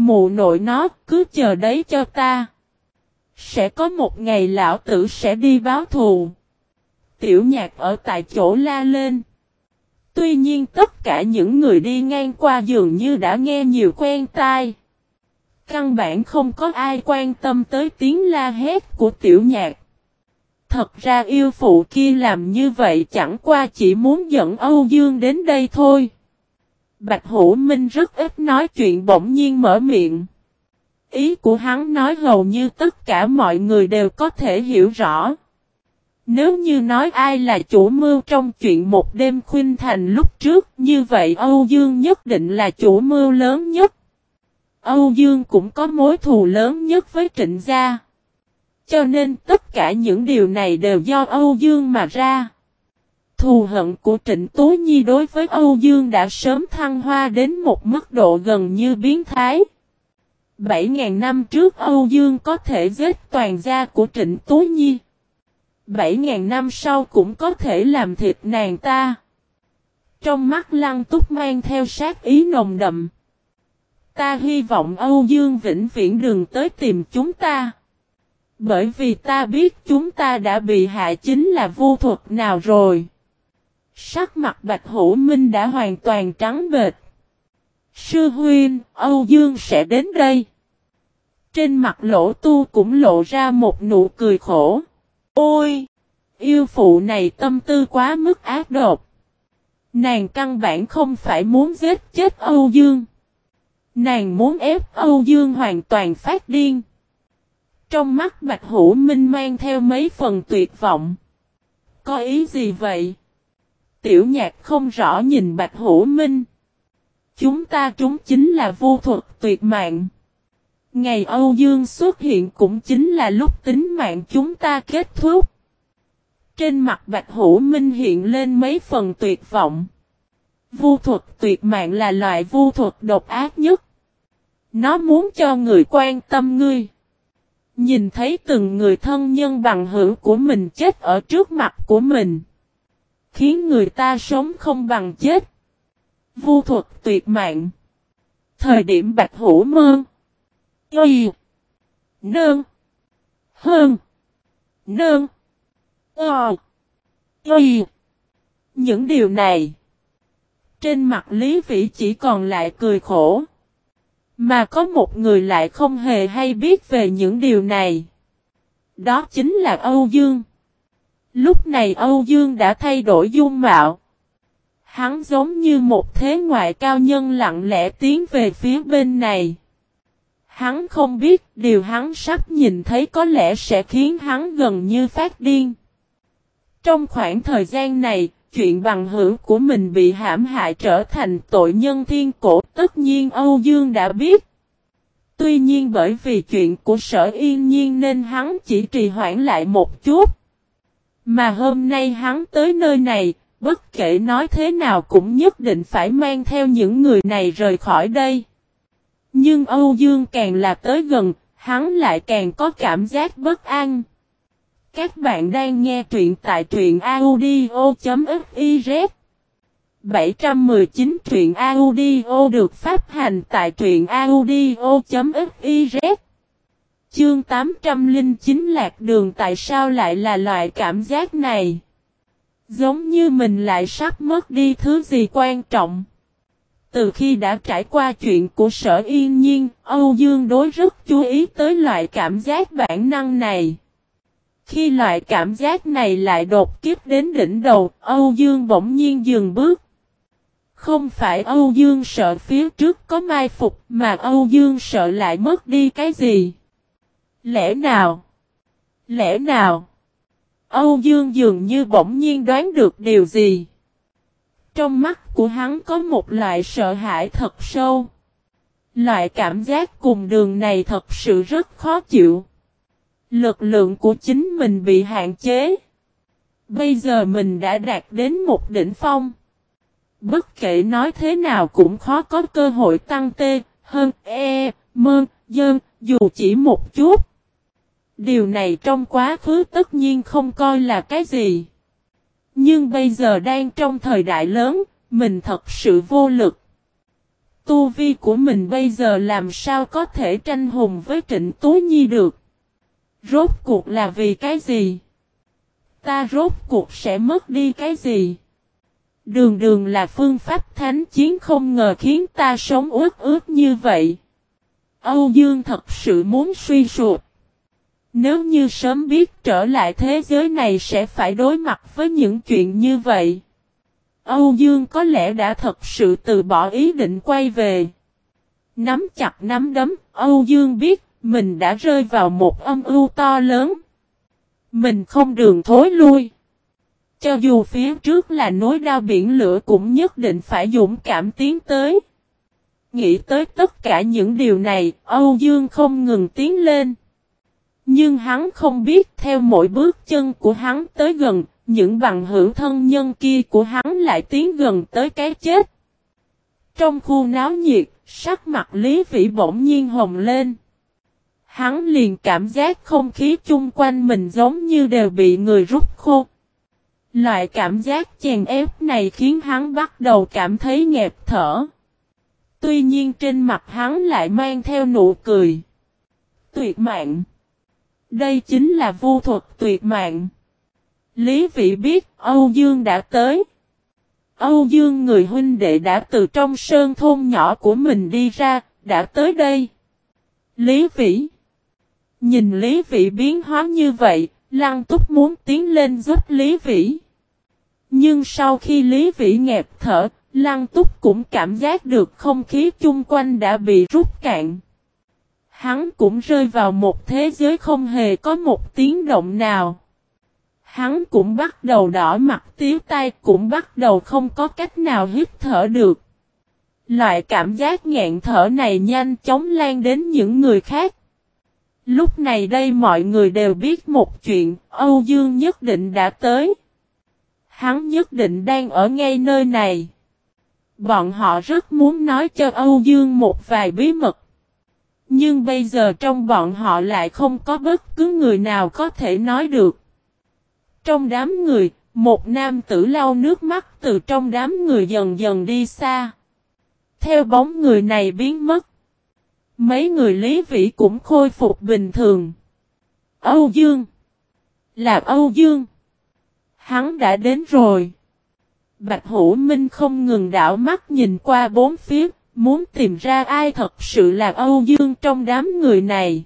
Mụ nội nó, cứ chờ đấy cho ta. Sẽ có một ngày lão tử sẽ đi báo thù. Tiểu nhạc ở tại chỗ la lên. Tuy nhiên tất cả những người đi ngang qua dường như đã nghe nhiều quen tai. Căn bản không có ai quan tâm tới tiếng la hét của tiểu nhạc. Thật ra yêu phụ kia làm như vậy chẳng qua chỉ muốn dẫn Âu Dương đến đây thôi. Bạch Hữu Minh rất ít nói chuyện bỗng nhiên mở miệng. Ý của hắn nói hầu như tất cả mọi người đều có thể hiểu rõ. Nếu như nói ai là chủ mưu trong chuyện một đêm khuyên thành lúc trước, như vậy Âu Dương nhất định là chủ mưu lớn nhất. Âu Dương cũng có mối thù lớn nhất với trịnh gia. Cho nên tất cả những điều này đều do Âu Dương mà ra. Thù hận của Trịnh Tố Nhi đối với Âu Dương đã sớm thăng hoa đến một mức độ gần như biến thái. 7.000 năm trước Âu Dương có thể giết toàn gia của Trịnh Tố Nhi. 7.000 năm sau cũng có thể làm thịt nàng ta. Trong mắt lăng túc mang theo sát ý nồng đậm. Ta hy vọng Âu Dương vĩnh viễn đừng tới tìm chúng ta. Bởi vì ta biết chúng ta đã bị hạ chính là vô thuật nào rồi. Sắc mặt Bạch Hữu Minh đã hoàn toàn trắng bệt. Sư huynh, Âu Dương sẽ đến đây. Trên mặt lỗ tu cũng lộ ra một nụ cười khổ. Ôi! Yêu phụ này tâm tư quá mức ác độc. Nàng căn bản không phải muốn giết chết Âu Dương. Nàng muốn ép Âu Dương hoàn toàn phát điên. Trong mắt Bạch Hữu Minh mang theo mấy phần tuyệt vọng. Có ý gì vậy? Tiểu nhạc không rõ nhìn Bạch Hữu Minh. Chúng ta trúng chính là vô thuật tuyệt mạng. Ngày Âu Dương xuất hiện cũng chính là lúc tính mạng chúng ta kết thúc. Trên mặt Bạch Hữu Minh hiện lên mấy phần tuyệt vọng. Vu thuật tuyệt mạng là loại vu thuật độc ác nhất. Nó muốn cho người quan tâm ngươi. Nhìn thấy từng người thân nhân bằng hữu của mình chết ở trước mặt của mình. Khiến người ta sống không bằng chết. Vu thuật tuyệt mạng. Thời điểm bạch hữu mơn. Y. Nơn. Hơn. Nơn. Ờ. Y. Những điều này. Trên mặt Lý Vĩ chỉ còn lại cười khổ. Mà có một người lại không hề hay biết về những điều này. Đó chính là Âu Dương. Lúc này Âu Dương đã thay đổi dung mạo. Hắn giống như một thế ngoại cao nhân lặng lẽ tiến về phía bên này. Hắn không biết điều hắn sắp nhìn thấy có lẽ sẽ khiến hắn gần như phát điên. Trong khoảng thời gian này, chuyện bằng hữu của mình bị hãm hại trở thành tội nhân thiên cổ tất nhiên Âu Dương đã biết. Tuy nhiên bởi vì chuyện của sở yên nhiên nên hắn chỉ trì hoãn lại một chút. Mà hôm nay hắn tới nơi này, bất kể nói thế nào cũng nhất định phải mang theo những người này rời khỏi đây. Nhưng Âu Dương càng là tới gần, hắn lại càng có cảm giác bất an. Các bạn đang nghe truyện tại truyện audio.fiz 719 truyện audio được phát hành tại truyện audio.fiz Chương 809 lạc đường tại sao lại là loại cảm giác này? Giống như mình lại sắp mất đi thứ gì quan trọng. Từ khi đã trải qua chuyện của sở yên nhiên, Âu Dương đối rất chú ý tới loại cảm giác bản năng này. Khi loại cảm giác này lại đột kiếp đến đỉnh đầu, Âu Dương bỗng nhiên dừng bước. Không phải Âu Dương sợ phía trước có mai phục mà Âu Dương sợ lại mất đi cái gì. Lẽ nào? Lẽ nào? Âu Dương dường như bỗng nhiên đoán được điều gì. Trong mắt của hắn có một loại sợ hãi thật sâu. Loại cảm giác cùng đường này thật sự rất khó chịu. Lực lượng của chính mình bị hạn chế. Bây giờ mình đã đạt đến một đỉnh phong. Bất kể nói thế nào cũng khó có cơ hội tăng tê, hơn, e, mơn, dơn, dù chỉ một chút. Điều này trong quá khứ tất nhiên không coi là cái gì. Nhưng bây giờ đang trong thời đại lớn, mình thật sự vô lực. Tu vi của mình bây giờ làm sao có thể tranh hùng với Trịnh Tú Nhi được? Rốt cuộc là vì cái gì? Ta rốt cuộc sẽ mất đi cái gì? Đường đường là phương pháp thánh chiến không ngờ khiến ta sống ướt ướt như vậy. Âu Dương thật sự muốn suy sụp. Nếu như sớm biết trở lại thế giới này sẽ phải đối mặt với những chuyện như vậy. Âu Dương có lẽ đã thật sự từ bỏ ý định quay về. Nắm chặt nắm đấm, Âu Dương biết mình đã rơi vào một âm ưu to lớn. Mình không đường thối lui. Cho dù phía trước là nối đao biển lửa cũng nhất định phải dũng cảm tiến tới. Nghĩ tới tất cả những điều này, Âu Dương không ngừng tiến lên. Nhưng hắn không biết theo mỗi bước chân của hắn tới gần, những bằng hữu thân nhân kia của hắn lại tiến gần tới cái chết. Trong khu náo nhiệt, sắc mặt Lý Vĩ bỗng nhiên hồng lên. Hắn liền cảm giác không khí chung quanh mình giống như đều bị người rút khô. Loại cảm giác chèn ép này khiến hắn bắt đầu cảm thấy nghẹt thở. Tuy nhiên trên mặt hắn lại mang theo nụ cười. Tuyệt mạng. Đây chính là vô thuật tuyệt mạng. Lý vị biết Âu Dương đã tới. Âu Dương người huynh đệ đã từ trong sơn thôn nhỏ của mình đi ra, đã tới đây. Lý Vĩ Nhìn Lý Vĩ biến hóa như vậy, Lăng Túc muốn tiến lên giúp Lý Vĩ. Nhưng sau khi Lý Vĩ nghẹt thở, Lăng Túc cũng cảm giác được không khí chung quanh đã bị rút cạn. Hắn cũng rơi vào một thế giới không hề có một tiếng động nào. Hắn cũng bắt đầu đỏ mặt tiếu tay cũng bắt đầu không có cách nào hít thở được. Loại cảm giác nghẹn thở này nhanh chóng lan đến những người khác. Lúc này đây mọi người đều biết một chuyện, Âu Dương nhất định đã tới. Hắn nhất định đang ở ngay nơi này. Bọn họ rất muốn nói cho Âu Dương một vài bí mật. Nhưng bây giờ trong bọn họ lại không có bất cứ người nào có thể nói được. Trong đám người, một nam tử lau nước mắt từ trong đám người dần dần đi xa. Theo bóng người này biến mất. Mấy người Lý Vĩ cũng khôi phục bình thường. Âu Dương. Là Âu Dương. Hắn đã đến rồi. Bạch Hữu Minh không ngừng đảo mắt nhìn qua bốn phía, muốn tìm ra ai thật sự là Âu Dương trong đám người này.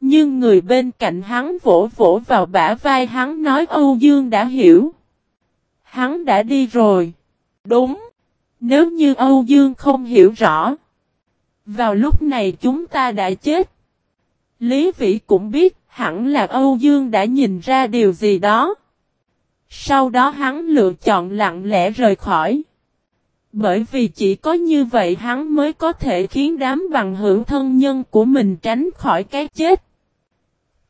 Nhưng người bên cạnh hắn vỗ vỗ vào bả vai hắn nói Âu Dương đã hiểu. Hắn đã đi rồi. Đúng. Nếu như Âu Dương không hiểu rõ. Vào lúc này chúng ta đã chết. Lý Vĩ cũng biết hẳn là Âu Dương đã nhìn ra điều gì đó. Sau đó hắn lựa chọn lặng lẽ rời khỏi. Bởi vì chỉ có như vậy hắn mới có thể khiến đám bằng hữu thân nhân của mình tránh khỏi cái chết.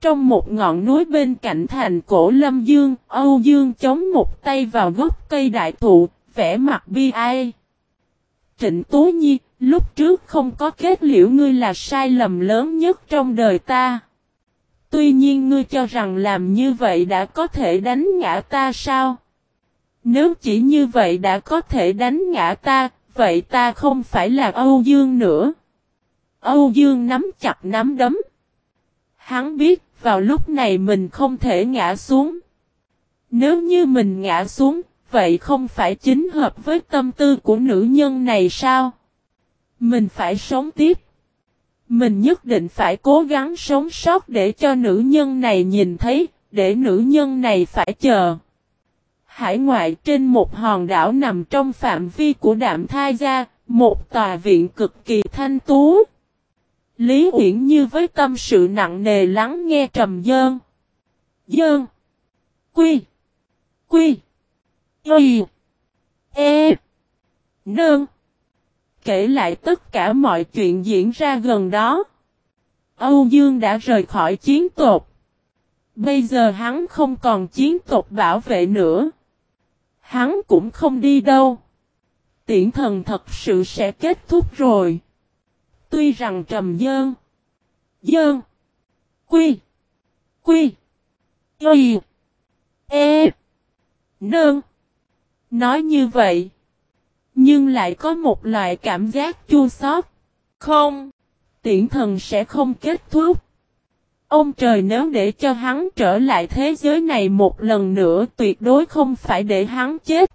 Trong một ngọn núi bên cạnh thành cổ Lâm Dương, Âu Dương chống một tay vào gốc cây đại thụ, vẽ mặt bi ai. Trịnh Tố Nhi, lúc trước không có kết liễu ngươi là sai lầm lớn nhất trong đời ta. Tuy nhiên ngươi cho rằng làm như vậy đã có thể đánh ngã ta sao? Nếu chỉ như vậy đã có thể đánh ngã ta, vậy ta không phải là Âu Dương nữa. Âu Dương nắm chặt nắm đấm. Hắn biết vào lúc này mình không thể ngã xuống. Nếu như mình ngã xuống, vậy không phải chính hợp với tâm tư của nữ nhân này sao? Mình phải sống tiếp. Mình nhất định phải cố gắng sống sót để cho nữ nhân này nhìn thấy, để nữ nhân này phải chờ. Hải ngoại trên một hòn đảo nằm trong phạm vi của đạm thai gia, một tòa viện cực kỳ thanh tú. Lý Uyển Như với tâm sự nặng nề lắng nghe trầm dơn. Dơn. Quy. Quy. Y. E. Nương. Kể lại tất cả mọi chuyện diễn ra gần đó. Âu Dương đã rời khỏi chiến tộc. Bây giờ hắn không còn chiến tộc bảo vệ nữa. Hắn cũng không đi đâu. Tiễn thần thật sự sẽ kết thúc rồi. Tuy rằng trầm dơn. Dơn. Quy. Quy. Y. E. nơn Nói như vậy. Nhưng lại có một loại cảm giác chua xót. Không, tiễn thần sẽ không kết thúc. Ông trời nếu để cho hắn trở lại thế giới này một lần nữa tuyệt đối không phải để hắn chết.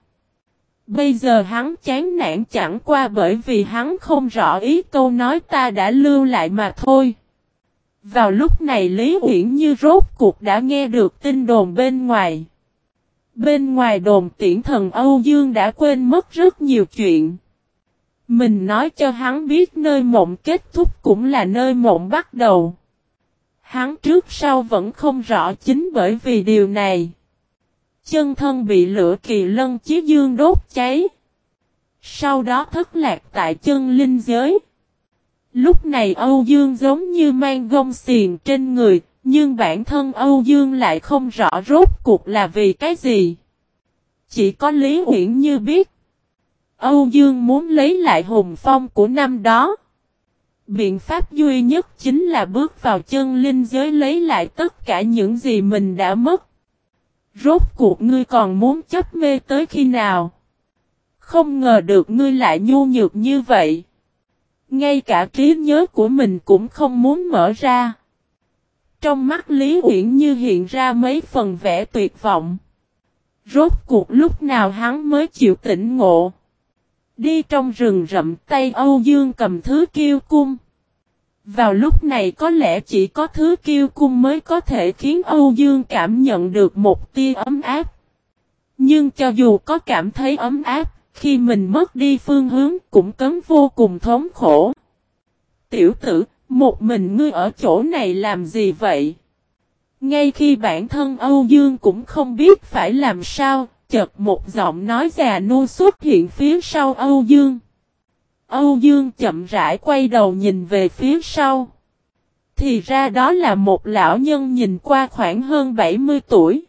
Bây giờ hắn chán nản chẳng qua bởi vì hắn không rõ ý câu nói ta đã lưu lại mà thôi. Vào lúc này Lý Uyển Như rốt cuộc đã nghe được tin đồn bên ngoài. Bên ngoài đồn tiễn thần Âu Dương đã quên mất rất nhiều chuyện. Mình nói cho hắn biết nơi mộng kết thúc cũng là nơi mộng bắt đầu. Hắn trước sau vẫn không rõ chính bởi vì điều này. Chân thân bị lửa kỳ lân chí dương đốt cháy. Sau đó thất lạc tại chân linh giới. Lúc này Âu Dương giống như mang gông xiền trên người, nhưng bản thân Âu Dương lại không rõ rốt cuộc là vì cái gì. Chỉ có Lý Uyển Như biết. Âu Dương muốn lấy lại hùng phong của năm đó. Biện pháp duy nhất chính là bước vào chân linh giới lấy lại tất cả những gì mình đã mất. Rốt cuộc ngươi còn muốn chấp mê tới khi nào? Không ngờ được ngươi lại nhu nhược như vậy. Ngay cả trí nhớ của mình cũng không muốn mở ra. Trong mắt Lý Uyển Như hiện ra mấy phần vẻ tuyệt vọng. Rốt cuộc lúc nào hắn mới chịu tỉnh ngộ. Đi trong rừng rậm tay Âu Dương cầm thứ kiêu cung. Vào lúc này có lẽ chỉ có thứ kiêu cung mới có thể khiến Âu Dương cảm nhận được một tia ấm áp. Nhưng cho dù có cảm thấy ấm áp, khi mình mất đi phương hướng cũng cấn vô cùng thống khổ. Tiểu tử, một mình ngươi ở chỗ này làm gì vậy? Ngay khi bản thân Âu Dương cũng không biết phải làm sao, chợt một giọng nói già nua xuất hiện phía sau Âu Dương. Âu Dương chậm rãi quay đầu nhìn về phía sau. Thì ra đó là một lão nhân nhìn qua khoảng hơn 70 tuổi.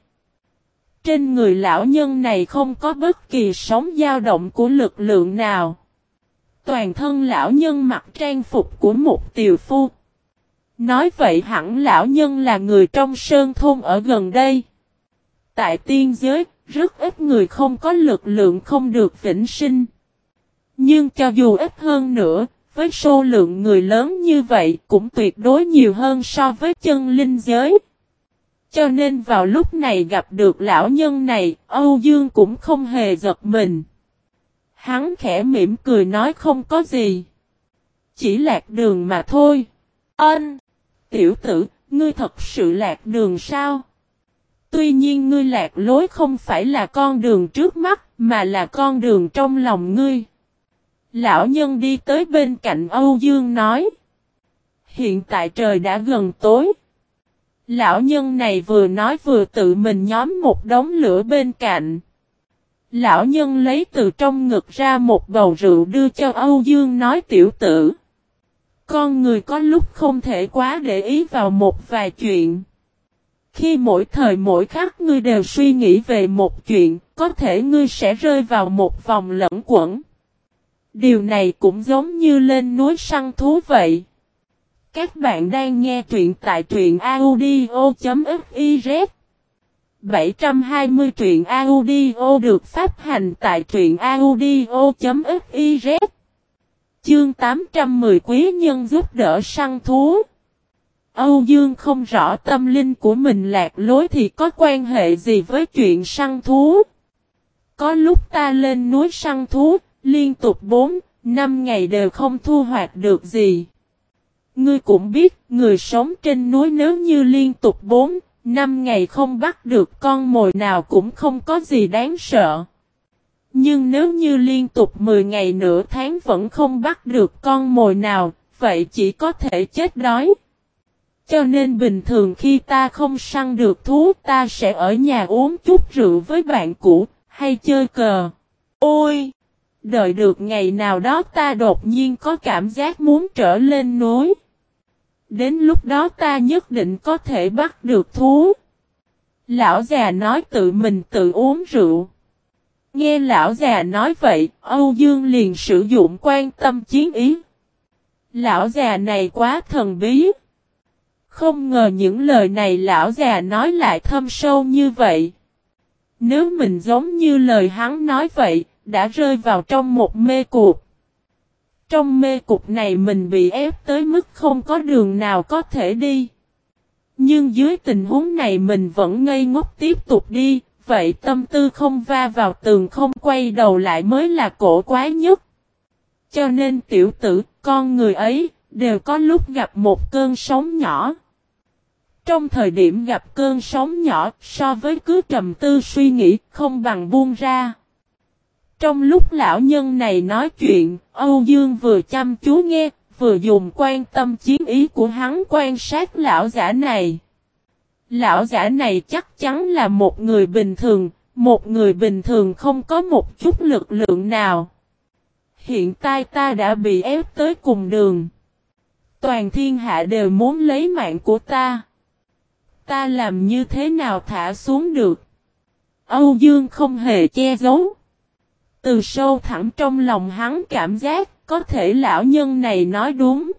Trên người lão nhân này không có bất kỳ sóng dao động của lực lượng nào. Toàn thân lão nhân mặc trang phục của một tiều phu. Nói vậy hẳn lão nhân là người trong sơn thôn ở gần đây. Tại tiên giới, rất ít người không có lực lượng không được vĩnh sinh. Nhưng cho dù ít hơn nữa, với số lượng người lớn như vậy cũng tuyệt đối nhiều hơn so với chân linh giới. Cho nên vào lúc này gặp được lão nhân này, Âu Dương cũng không hề giật mình. Hắn khẽ mỉm cười nói không có gì. Chỉ lạc đường mà thôi. Ân! Tiểu tử, ngươi thật sự lạc đường sao? Tuy nhiên ngươi lạc lối không phải là con đường trước mắt, mà là con đường trong lòng ngươi. Lão nhân đi tới bên cạnh Âu Dương nói. Hiện tại trời đã gần tối. Lão nhân này vừa nói vừa tự mình nhóm một đống lửa bên cạnh. Lão nhân lấy từ trong ngực ra một bầu rượu đưa cho Âu Dương nói tiểu tử. Con người có lúc không thể quá để ý vào một vài chuyện. Khi mỗi thời mỗi khắc ngươi đều suy nghĩ về một chuyện, có thể ngươi sẽ rơi vào một vòng lẫn quẩn. Điều này cũng giống như lên núi săn thú vậy. Các bạn đang nghe truyện tại truyện audio.fiz 720 truyện audio được phát hành tại truyện audio.fiz Chương 810 Quý nhân giúp đỡ săn thú Âu Dương không rõ tâm linh của mình lạc lối thì có quan hệ gì với chuyện săn thú. Có lúc ta lên núi săn thú, liên tục 4, 5 ngày đều không thu hoạch được gì. Ngươi cũng biết, người sống trên núi nếu như liên tục 4, 5 ngày không bắt được con mồi nào cũng không có gì đáng sợ. Nhưng nếu như liên tục 10 ngày nửa tháng vẫn không bắt được con mồi nào, vậy chỉ có thể chết đói. Cho nên bình thường khi ta không săn được thú ta sẽ ở nhà uống chút rượu với bạn cũ, hay chơi cờ. Ôi! Đợi được ngày nào đó ta đột nhiên có cảm giác muốn trở lên núi. Đến lúc đó ta nhất định có thể bắt được thú. Lão già nói tự mình tự uống rượu. Nghe lão già nói vậy, Âu Dương liền sử dụng quan tâm chiến ý. Lão già này quá thần bí. Không ngờ những lời này lão già nói lại thâm sâu như vậy. Nếu mình giống như lời hắn nói vậy, đã rơi vào trong một mê cuộc. Trong mê cục này mình bị ép tới mức không có đường nào có thể đi. Nhưng dưới tình huống này mình vẫn ngây ngốc tiếp tục đi, vậy tâm tư không va vào tường không quay đầu lại mới là cổ quái nhất. Cho nên tiểu tử, con người ấy, đều có lúc gặp một cơn sóng nhỏ. Trong thời điểm gặp cơn sóng nhỏ, so với cứ trầm tư suy nghĩ, không bằng buông ra. Trong lúc lão nhân này nói chuyện, Âu Dương vừa chăm chú nghe, vừa dùng quan tâm chiến ý của hắn quan sát lão giả này. Lão giả này chắc chắn là một người bình thường, một người bình thường không có một chút lực lượng nào. Hiện tại ta đã bị ép tới cùng đường. Toàn thiên hạ đều muốn lấy mạng của ta. Ta làm như thế nào thả xuống được? Âu Dương không hề che giấu. Từ sâu thẳm trong lòng hắn cảm giác có thể lão nhân này nói đúng.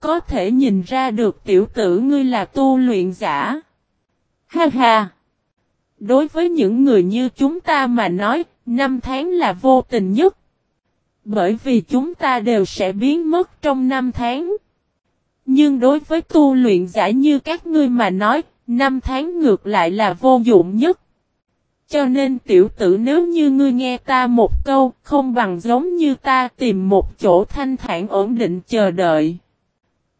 Có thể nhìn ra được tiểu tử ngươi là tu luyện giả. Ha ha! Đối với những người như chúng ta mà nói, năm tháng là vô tình nhất. Bởi vì chúng ta đều sẽ biến mất trong năm tháng. Nhưng đối với tu luyện giả như các ngươi mà nói, năm tháng ngược lại là vô dụng nhất. Cho nên tiểu tử nếu như ngươi nghe ta một câu, không bằng giống như ta tìm một chỗ thanh thản ổn định chờ đợi.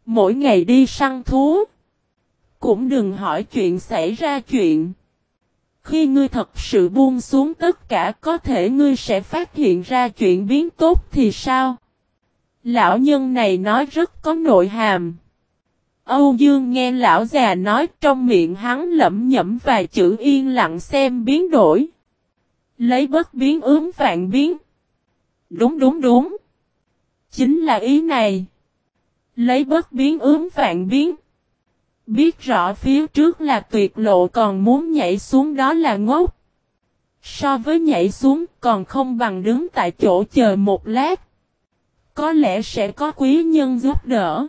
Mỗi ngày đi săn thú. Cũng đừng hỏi chuyện xảy ra chuyện. Khi ngươi thật sự buông xuống tất cả có thể ngươi sẽ phát hiện ra chuyện biến tốt thì sao? Lão nhân này nói rất có nội hàm. Âu Dương nghe lão già nói trong miệng hắn lẩm nhẩm vài chữ yên lặng xem biến đổi. Lấy bất biến ướm vạn biến. Đúng đúng đúng. Chính là ý này. Lấy bất biến ướm vạn biến. Biết rõ phía trước là tuyệt lộ còn muốn nhảy xuống đó là ngốc. So với nhảy xuống còn không bằng đứng tại chỗ chờ một lát. Có lẽ sẽ có quý nhân giúp đỡ.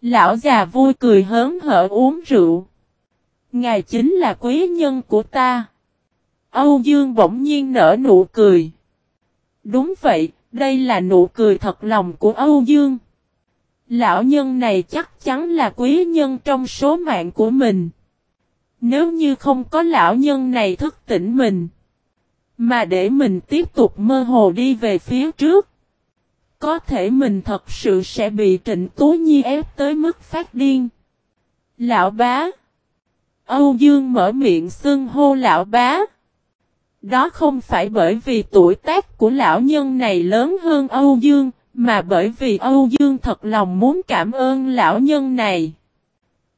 Lão già vui cười hớn hở uống rượu. Ngài chính là quý nhân của ta. Âu Dương bỗng nhiên nở nụ cười. Đúng vậy, đây là nụ cười thật lòng của Âu Dương. Lão nhân này chắc chắn là quý nhân trong số mạng của mình. Nếu như không có lão nhân này thức tỉnh mình. Mà để mình tiếp tục mơ hồ đi về phía trước. Có thể mình thật sự sẽ bị Trịnh Tú Nhi ép tới mức phát điên. Lão bá. Âu Dương mở miệng xưng hô lão bá. Đó không phải bởi vì tuổi tác của lão nhân này lớn hơn Âu Dương, mà bởi vì Âu Dương thật lòng muốn cảm ơn lão nhân này.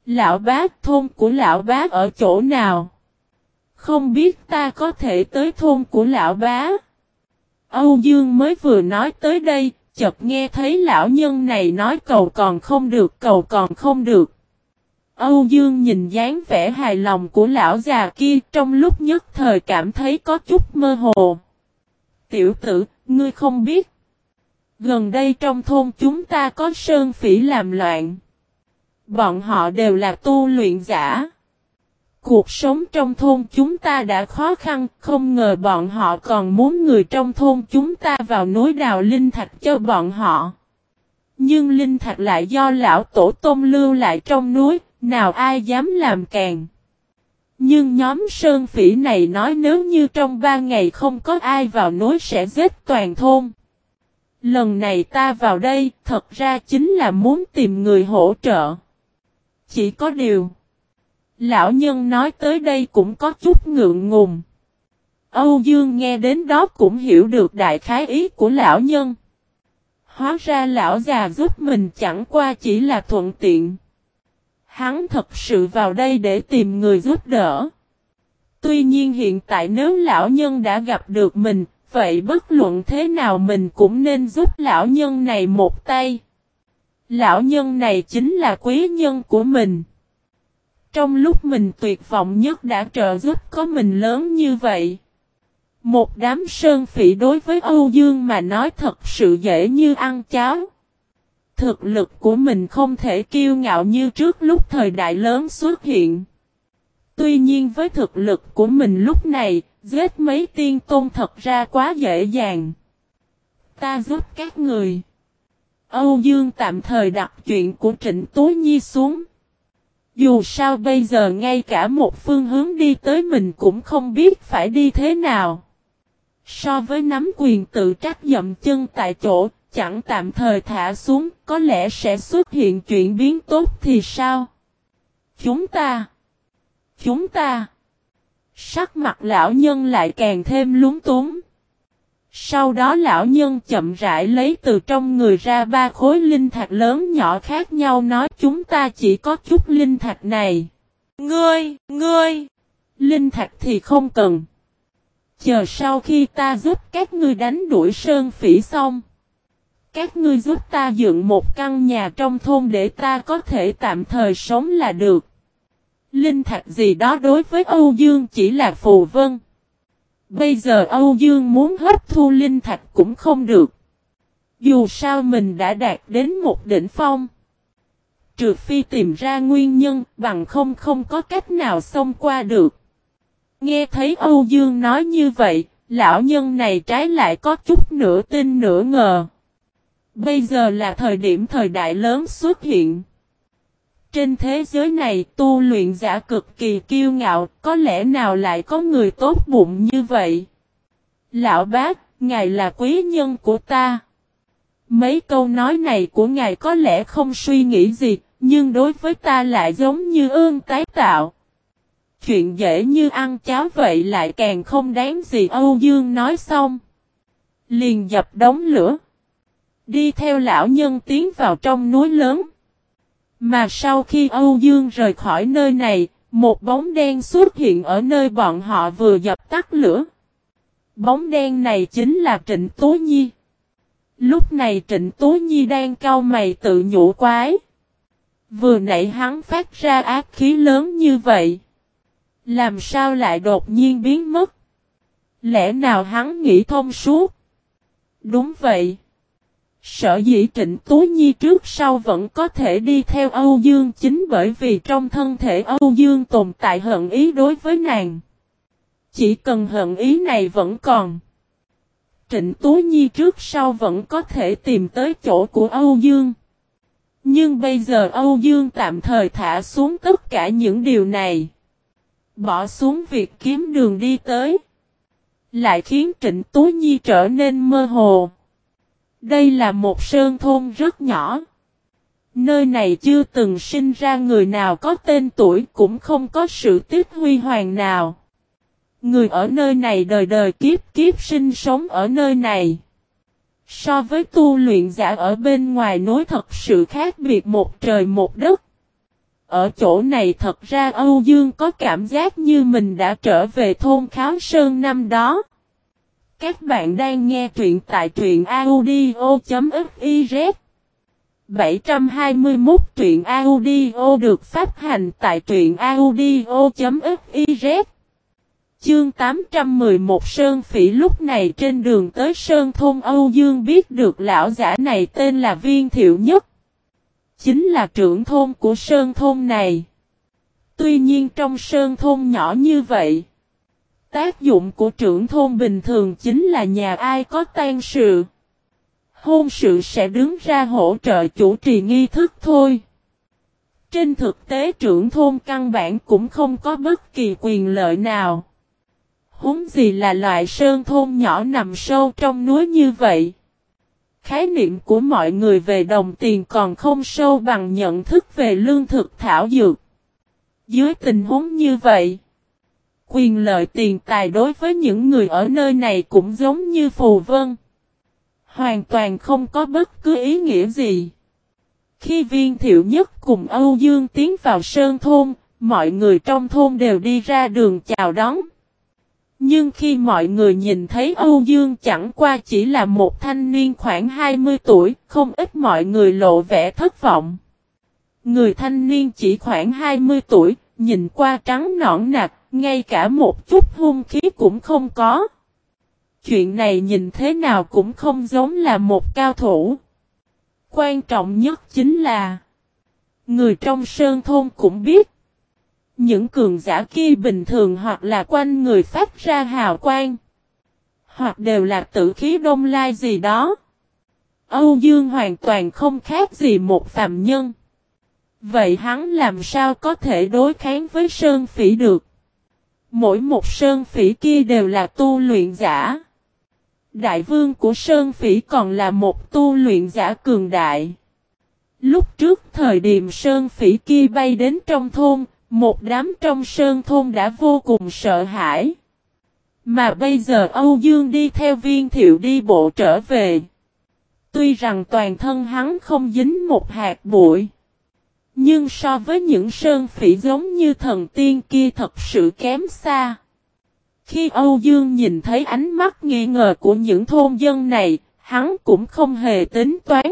Lão bá thôn của lão bá ở chỗ nào? Không biết ta có thể tới thôn của lão bá. Âu Dương mới vừa nói tới đây, chợt nghe thấy lão nhân này nói cầu còn không được, cầu còn không được. Âu Dương nhìn dáng vẻ hài lòng của lão già kia trong lúc nhất thời cảm thấy có chút mơ hồ. Tiểu tử, ngươi không biết. Gần đây trong thôn chúng ta có sơn phỉ làm loạn. Bọn họ đều là tu luyện giả. Cuộc sống trong thôn chúng ta đã khó khăn, không ngờ bọn họ còn muốn người trong thôn chúng ta vào núi đào linh thạch cho bọn họ. Nhưng linh thạch lại do lão tổ tôm lưu lại trong núi, nào ai dám làm càng. Nhưng nhóm sơn phỉ này nói nếu như trong ba ngày không có ai vào núi sẽ giết toàn thôn. Lần này ta vào đây thật ra chính là muốn tìm người hỗ trợ. Chỉ có điều. Lão nhân nói tới đây cũng có chút ngượng ngùng. Âu Dương nghe đến đó cũng hiểu được đại khái ý của lão nhân. Hóa ra lão già giúp mình chẳng qua chỉ là thuận tiện. Hắn thật sự vào đây để tìm người giúp đỡ. Tuy nhiên hiện tại nếu lão nhân đã gặp được mình, vậy bất luận thế nào mình cũng nên giúp lão nhân này một tay. Lão nhân này chính là quý nhân của mình. Trong lúc mình tuyệt vọng nhất đã trợ giúp có mình lớn như vậy. Một đám sơn phỉ đối với Âu Dương mà nói thật sự dễ như ăn cháo. Thực lực của mình không thể kiêu ngạo như trước lúc thời đại lớn xuất hiện. Tuy nhiên với thực lực của mình lúc này, giết mấy tiên tôn thật ra quá dễ dàng. Ta giúp các người. Âu Dương tạm thời đặt chuyện của Trịnh Tố Nhi xuống. Dù sao bây giờ ngay cả một phương hướng đi tới mình cũng không biết phải đi thế nào. So với nắm quyền tự trách dậm chân tại chỗ, chẳng tạm thời thả xuống, có lẽ sẽ xuất hiện chuyện biến tốt thì sao? Chúng ta Chúng ta Sắc mặt lão nhân lại càng thêm lúng túng. Sau đó lão nhân chậm rãi lấy từ trong người ra ba khối linh thạch lớn nhỏ khác nhau nói chúng ta chỉ có chút linh thạch này. Ngươi, ngươi, linh thạch thì không cần. Chờ sau khi ta giúp các ngươi đánh đuổi sơn phỉ xong. Các ngươi giúp ta dựng một căn nhà trong thôn để ta có thể tạm thời sống là được. Linh thạch gì đó đối với Âu Dương chỉ là phù vân. Bây giờ Âu Dương muốn hấp thu linh thạch cũng không được. Dù sao mình đã đạt đến một đỉnh phong. Trừ phi tìm ra nguyên nhân bằng không không có cách nào xông qua được. Nghe thấy Âu Dương nói như vậy, lão nhân này trái lại có chút nửa tin nửa ngờ. Bây giờ là thời điểm thời đại lớn xuất hiện. Trên thế giới này tu luyện giả cực kỳ kiêu ngạo, có lẽ nào lại có người tốt bụng như vậy? Lão bác, ngài là quý nhân của ta. Mấy câu nói này của ngài có lẽ không suy nghĩ gì, nhưng đối với ta lại giống như ương tái tạo. Chuyện dễ như ăn cháo vậy lại càng không đáng gì Âu Dương nói xong. Liền dập đống lửa. Đi theo lão nhân tiến vào trong núi lớn. Mà sau khi Âu Dương rời khỏi nơi này, một bóng đen xuất hiện ở nơi bọn họ vừa dập tắt lửa. Bóng đen này chính là Trịnh Tố Nhi. Lúc này Trịnh Tố Nhi đang cau mày tự nhủ quái. Vừa nãy hắn phát ra ác khí lớn như vậy. Làm sao lại đột nhiên biến mất? Lẽ nào hắn nghĩ thông suốt? Đúng vậy. Sở dĩ Trịnh Tú Nhi trước sau vẫn có thể đi theo Âu Dương chính bởi vì trong thân thể Âu Dương tồn tại hận ý đối với nàng. Chỉ cần hận ý này vẫn còn. Trịnh Tú Nhi trước sau vẫn có thể tìm tới chỗ của Âu Dương. Nhưng bây giờ Âu Dương tạm thời thả xuống tất cả những điều này. Bỏ xuống việc kiếm đường đi tới. Lại khiến Trịnh Tú Nhi trở nên mơ hồ. Đây là một sơn thôn rất nhỏ. Nơi này chưa từng sinh ra người nào có tên tuổi cũng không có sự tiếp huy hoàng nào. Người ở nơi này đời đời kiếp kiếp sinh sống ở nơi này. So với tu luyện giả ở bên ngoài nối thật sự khác biệt một trời một đất. Ở chỗ này thật ra Âu Dương có cảm giác như mình đã trở về thôn Kháo Sơn năm đó. Các bạn đang nghe truyện tại truyện audio.fiz 721 truyện audio được phát hành tại truyện audio.fiz Chương 811 Sơn Phỉ lúc này trên đường tới Sơn Thôn Âu Dương biết được lão giả này tên là Viên Thiệu Nhất. Chính là trưởng thôn của Sơn Thôn này. Tuy nhiên trong Sơn Thôn nhỏ như vậy. Tác dụng của trưởng thôn bình thường chính là nhà ai có tan sự. Hôn sự sẽ đứng ra hỗ trợ chủ trì nghi thức thôi. Trên thực tế trưởng thôn căn bản cũng không có bất kỳ quyền lợi nào. Húng gì là loại sơn thôn nhỏ nằm sâu trong núi như vậy. Khái niệm của mọi người về đồng tiền còn không sâu bằng nhận thức về lương thực thảo dược. Dưới tình huống như vậy, quyền lợi tiền tài đối với những người ở nơi này cũng giống như phù vân. Hoàn toàn không có bất cứ ý nghĩa gì. Khi viên thiệu nhất cùng Âu Dương tiến vào sơn thôn, mọi người trong thôn đều đi ra đường chào đón. Nhưng khi mọi người nhìn thấy Âu Dương chẳng qua chỉ là một thanh niên khoảng 20 tuổi, không ít mọi người lộ vẻ thất vọng. Người thanh niên chỉ khoảng 20 tuổi, nhìn qua trắng nõn nạc, ngay cả một chút hung khí cũng không có. Chuyện này nhìn thế nào cũng không giống là một cao thủ. Quan trọng nhất chính là, Người trong sơn thôn cũng biết Những cường giả kia bình thường hoặc là quanh người phát ra hào quang. Hoặc đều là tử khí đông lai gì đó. Âu Dương hoàn toàn không khác gì một phàm nhân. Vậy hắn làm sao có thể đối kháng với Sơn Phỉ được? Mỗi một Sơn Phỉ kia đều là tu luyện giả. Đại vương của Sơn Phỉ còn là một tu luyện giả cường đại. Lúc trước thời điểm Sơn Phỉ kia bay đến trong thôn, một đám trong Sơn thôn đã vô cùng sợ hãi. Mà bây giờ Âu Dương đi theo viên thiệu đi bộ trở về. Tuy rằng toàn thân hắn không dính một hạt bụi. Nhưng so với những sơn phỉ giống như thần tiên kia thật sự kém xa. Khi Âu Dương nhìn thấy ánh mắt nghi ngờ của những thôn dân này, hắn cũng không hề tính toán.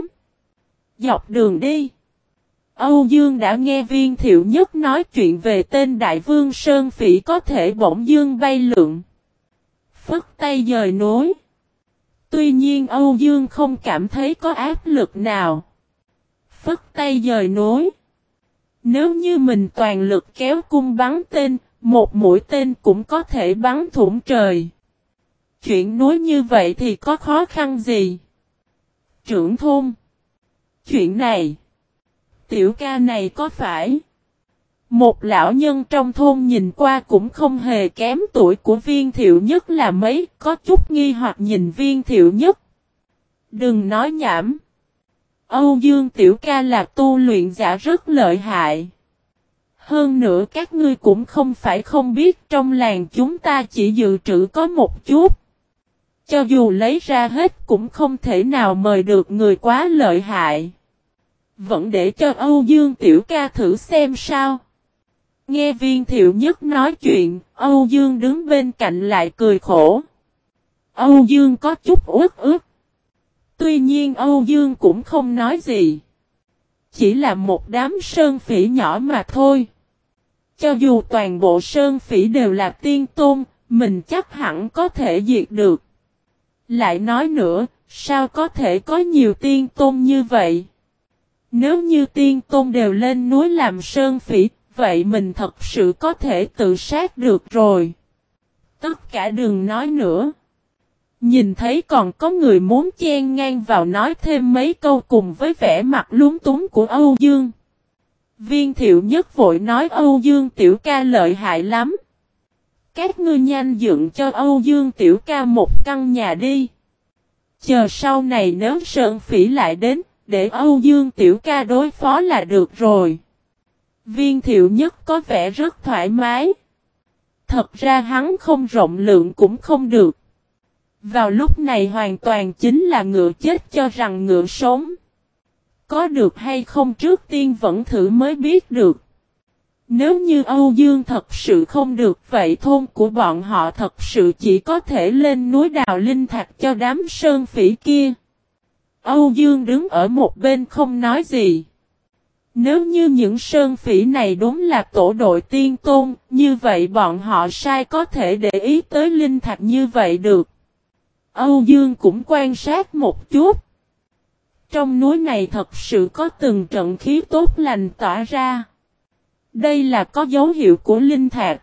Dọc đường đi. Âu Dương đã nghe viên thiệu nhất nói chuyện về tên đại vương Sơn Phỉ có thể bỗng dương bay lượn. Phất tay dời nối. Tuy nhiên Âu Dương không cảm thấy có áp lực nào. Phất tay dời nối. Nếu như mình toàn lực kéo cung bắn tên, một mũi tên cũng có thể bắn thủng trời. Chuyện núi như vậy thì có khó khăn gì? Trưởng thôn. Chuyện này. Tiểu ca này có phải? Một lão nhân trong thôn nhìn qua cũng không hề kém tuổi của viên thiệu nhất là mấy, có chút nghi hoặc nhìn viên thiệu nhất. Đừng nói nhảm. Âu Dương Tiểu ca là tu luyện giả rất lợi hại. Hơn nữa các ngươi cũng không phải không biết trong làng chúng ta chỉ dự trữ có một chút. Cho dù lấy ra hết cũng không thể nào mời được người quá lợi hại. Vẫn để cho Âu Dương Tiểu ca thử xem sao. Nghe viên thiệu nhất nói chuyện, Âu Dương đứng bên cạnh lại cười khổ. Âu Dương có chút ướt ướt. Tuy nhiên Âu Dương cũng không nói gì. Chỉ là một đám sơn phỉ nhỏ mà thôi. Cho dù toàn bộ sơn phỉ đều là tiên tôn, mình chắc hẳn có thể diệt được. Lại nói nữa, sao có thể có nhiều tiên tôn như vậy? Nếu như tiên tôn đều lên núi làm sơn phỉ, vậy mình thật sự có thể tự sát được rồi. Tất cả đừng nói nữa. Nhìn thấy còn có người muốn chen ngang vào nói thêm mấy câu cùng với vẻ mặt lúng túng của Âu Dương. Viên thiệu nhất vội nói Âu Dương tiểu ca lợi hại lắm. Các ngươi nhanh dựng cho Âu Dương tiểu ca một căn nhà đi. Chờ sau này nếu Sơn Phỉ lại đến, để Âu Dương tiểu ca đối phó là được rồi. Viên thiệu nhất có vẻ rất thoải mái. Thật ra hắn không rộng lượng cũng không được. Vào lúc này hoàn toàn chính là ngựa chết cho rằng ngựa sống. Có được hay không trước tiên vẫn thử mới biết được. Nếu như Âu Dương thật sự không được vậy thôn của bọn họ thật sự chỉ có thể lên núi đào linh thạch cho đám sơn phỉ kia. Âu Dương đứng ở một bên không nói gì. Nếu như những sơn phỉ này đúng là tổ đội tiên tôn, như vậy bọn họ sai có thể để ý tới linh thạch như vậy được. Âu Dương cũng quan sát một chút. Trong núi này thật sự có từng trận khí tốt lành tỏa ra. Đây là có dấu hiệu của linh thạch.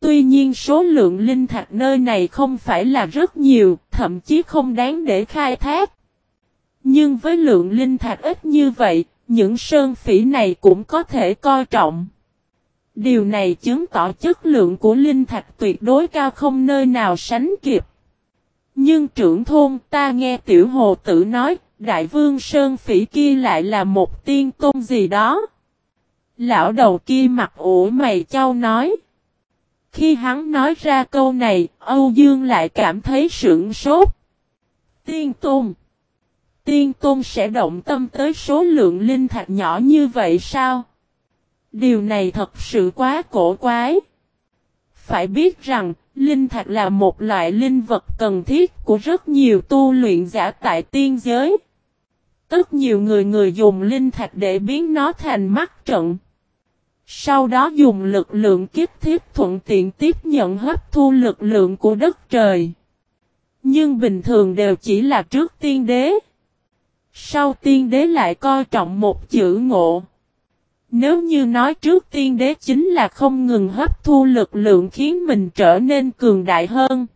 Tuy nhiên số lượng linh thạch nơi này không phải là rất nhiều, thậm chí không đáng để khai thác. Nhưng với lượng linh thạch ít như vậy, những sơn phỉ này cũng có thể coi trọng. Điều này chứng tỏ chất lượng của linh thạch tuyệt đối cao không nơi nào sánh kịp. Nhưng trưởng thôn ta nghe tiểu hồ tử nói, đại vương sơn phỉ kia lại là một tiên tôn gì đó. Lão đầu kia mặt ủ mày châu nói. Khi hắn nói ra câu này, Âu Dương lại cảm thấy sững sốt. Tiên tôn. Tiên tôn sẽ động tâm tới số lượng linh thạch nhỏ như vậy sao? Điều này thật sự quá cổ quái. Phải biết rằng, linh thạch là một loại linh vật cần thiết của rất nhiều tu luyện giả tại tiên giới. Tức nhiều người người dùng linh thạch để biến nó thành mắt trận. Sau đó dùng lực lượng kiếp thiết thuận tiện tiếp nhận hấp thu lực lượng của đất trời. Nhưng bình thường đều chỉ là trước tiên đế. Sau tiên đế lại coi trọng một chữ ngộ. Nếu như nói trước tiên đế chính là không ngừng hấp thu lực lượng khiến mình trở nên cường đại hơn.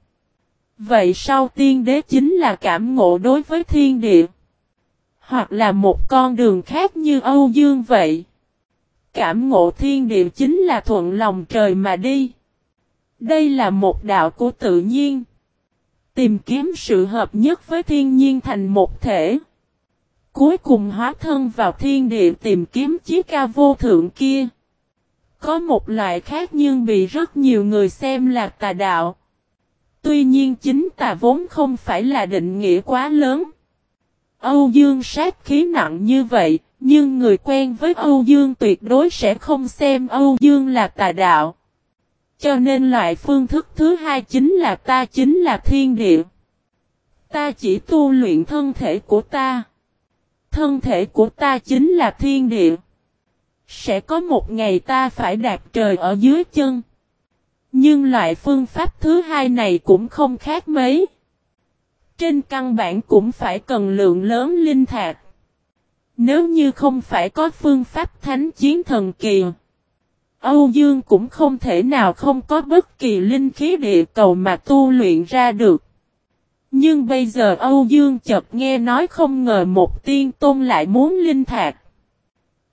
Vậy sau tiên đế chính là cảm ngộ đối với thiên địa. Hoặc là một con đường khác như Âu Dương vậy. Cảm ngộ thiên địa chính là thuận lòng trời mà đi. Đây là một đạo của tự nhiên. Tìm kiếm sự hợp nhất với thiên nhiên thành một thể. Cuối cùng hóa thân vào thiên địa tìm kiếm chiếc ca vô thượng kia. Có một loại khác nhưng bị rất nhiều người xem là tà đạo. Tuy nhiên chính tà vốn không phải là định nghĩa quá lớn. Âu Dương sát khí nặng như vậy, nhưng người quen với Âu Dương tuyệt đối sẽ không xem Âu Dương là tà đạo. Cho nên loại phương thức thứ hai chính là ta chính là thiên địa. Ta chỉ tu luyện thân thể của ta. Thân thể của ta chính là thiên địa. Sẽ có một ngày ta phải đạp trời ở dưới chân. Nhưng loại phương pháp thứ hai này cũng không khác mấy. Trên căn bản cũng phải cần lượng lớn linh thạch. Nếu như không phải có phương pháp thánh chiến thần kỳ. Âu Dương cũng không thể nào không có bất kỳ linh khí địa cầu mà tu luyện ra được. Nhưng bây giờ Âu Dương chợt nghe nói không ngờ một tiên tôn lại muốn linh thạc.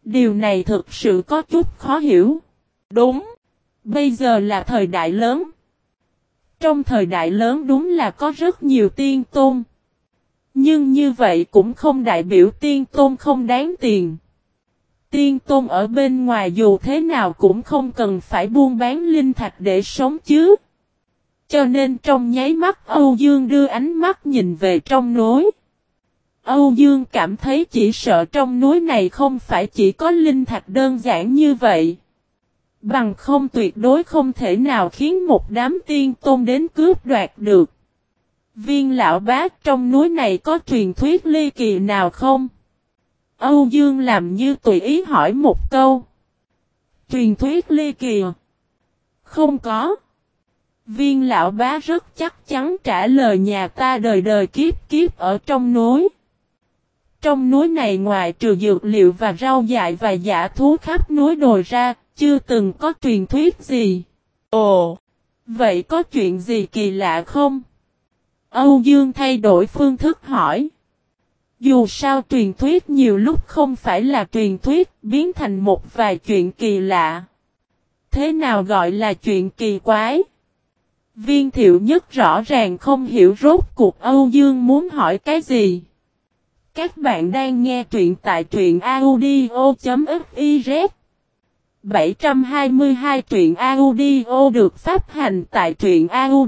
Điều này thực sự có chút khó hiểu. Đúng. Bây giờ là thời đại lớn. Trong thời đại lớn đúng là có rất nhiều tiên tôn. Nhưng như vậy cũng không đại biểu tiên tôn không đáng tiền. Tiên tôn ở bên ngoài dù thế nào cũng không cần phải buôn bán linh thạch để sống chứ. Cho nên trong nháy mắt Âu Dương đưa ánh mắt nhìn về trong núi. Âu Dương cảm thấy chỉ sợ trong núi này không phải chỉ có linh thạch đơn giản như vậy. Bằng không tuyệt đối không thể nào khiến một đám tiên tôn đến cướp đoạt được. Viên lão bác trong núi này có truyền thuyết ly kỳ nào không? Âu Dương làm như tùy ý hỏi một câu. Truyền thuyết ly kỳ. Không có. Viên lão bá rất chắc chắn trả lời nhà ta đời đời kiếp kiếp ở trong núi. Trong núi này ngoài trừ dược liệu và rau dại và giả thú khắp núi đồi ra, chưa từng có truyền thuyết gì. Ồ! Vậy có chuyện gì kỳ lạ không? Âu Dương thay đổi phương thức hỏi. Dù sao truyền thuyết nhiều lúc không phải là truyền thuyết, biến thành một vài chuyện kỳ lạ. Thế nào gọi là chuyện kỳ quái? Viên thiệu nhất rõ ràng không hiểu rốt cuộc Âu Dương muốn hỏi cái gì. Các bạn đang nghe truyện tại truyện audio.fiz 722 truyện audio được phát hành tại truyện audio.fiz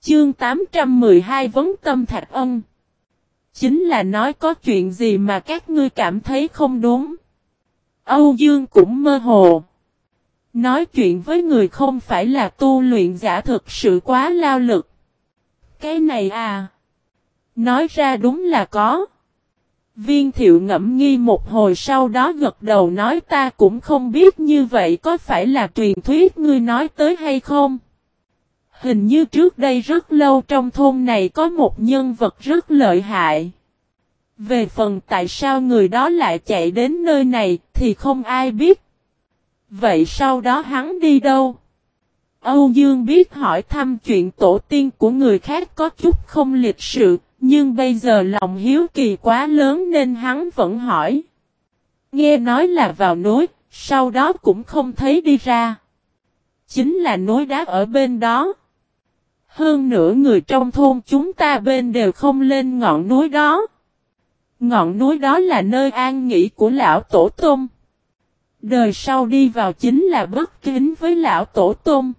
Chương 812 Vấn Tâm Thạch Ân Chính là nói có chuyện gì mà các ngươi cảm thấy không đúng. Âu Dương cũng mơ hồ. Nói chuyện với người không phải là tu luyện giả thực sự quá lao lực. Cái này à. Nói ra đúng là có. Viên thiệu ngẫm nghi một hồi sau đó gật đầu nói ta cũng không biết như vậy có phải là truyền thuyết ngươi nói tới hay không. Hình như trước đây rất lâu trong thôn này có một nhân vật rất lợi hại. Về phần tại sao người đó lại chạy đến nơi này thì không ai biết. Vậy sau đó hắn đi đâu? Âu Dương biết hỏi thăm chuyện tổ tiên của người khác có chút không lịch sự, nhưng bây giờ lòng hiếu kỳ quá lớn nên hắn vẫn hỏi. Nghe nói là vào núi, sau đó cũng không thấy đi ra. Chính là núi đá ở bên đó. Hơn nữa người trong thôn chúng ta bên đều không lên ngọn núi đó. Ngọn núi đó là nơi an nghỉ của lão tổ tôm. Đời sau đi vào chính là bất kính với lão tổ tôm.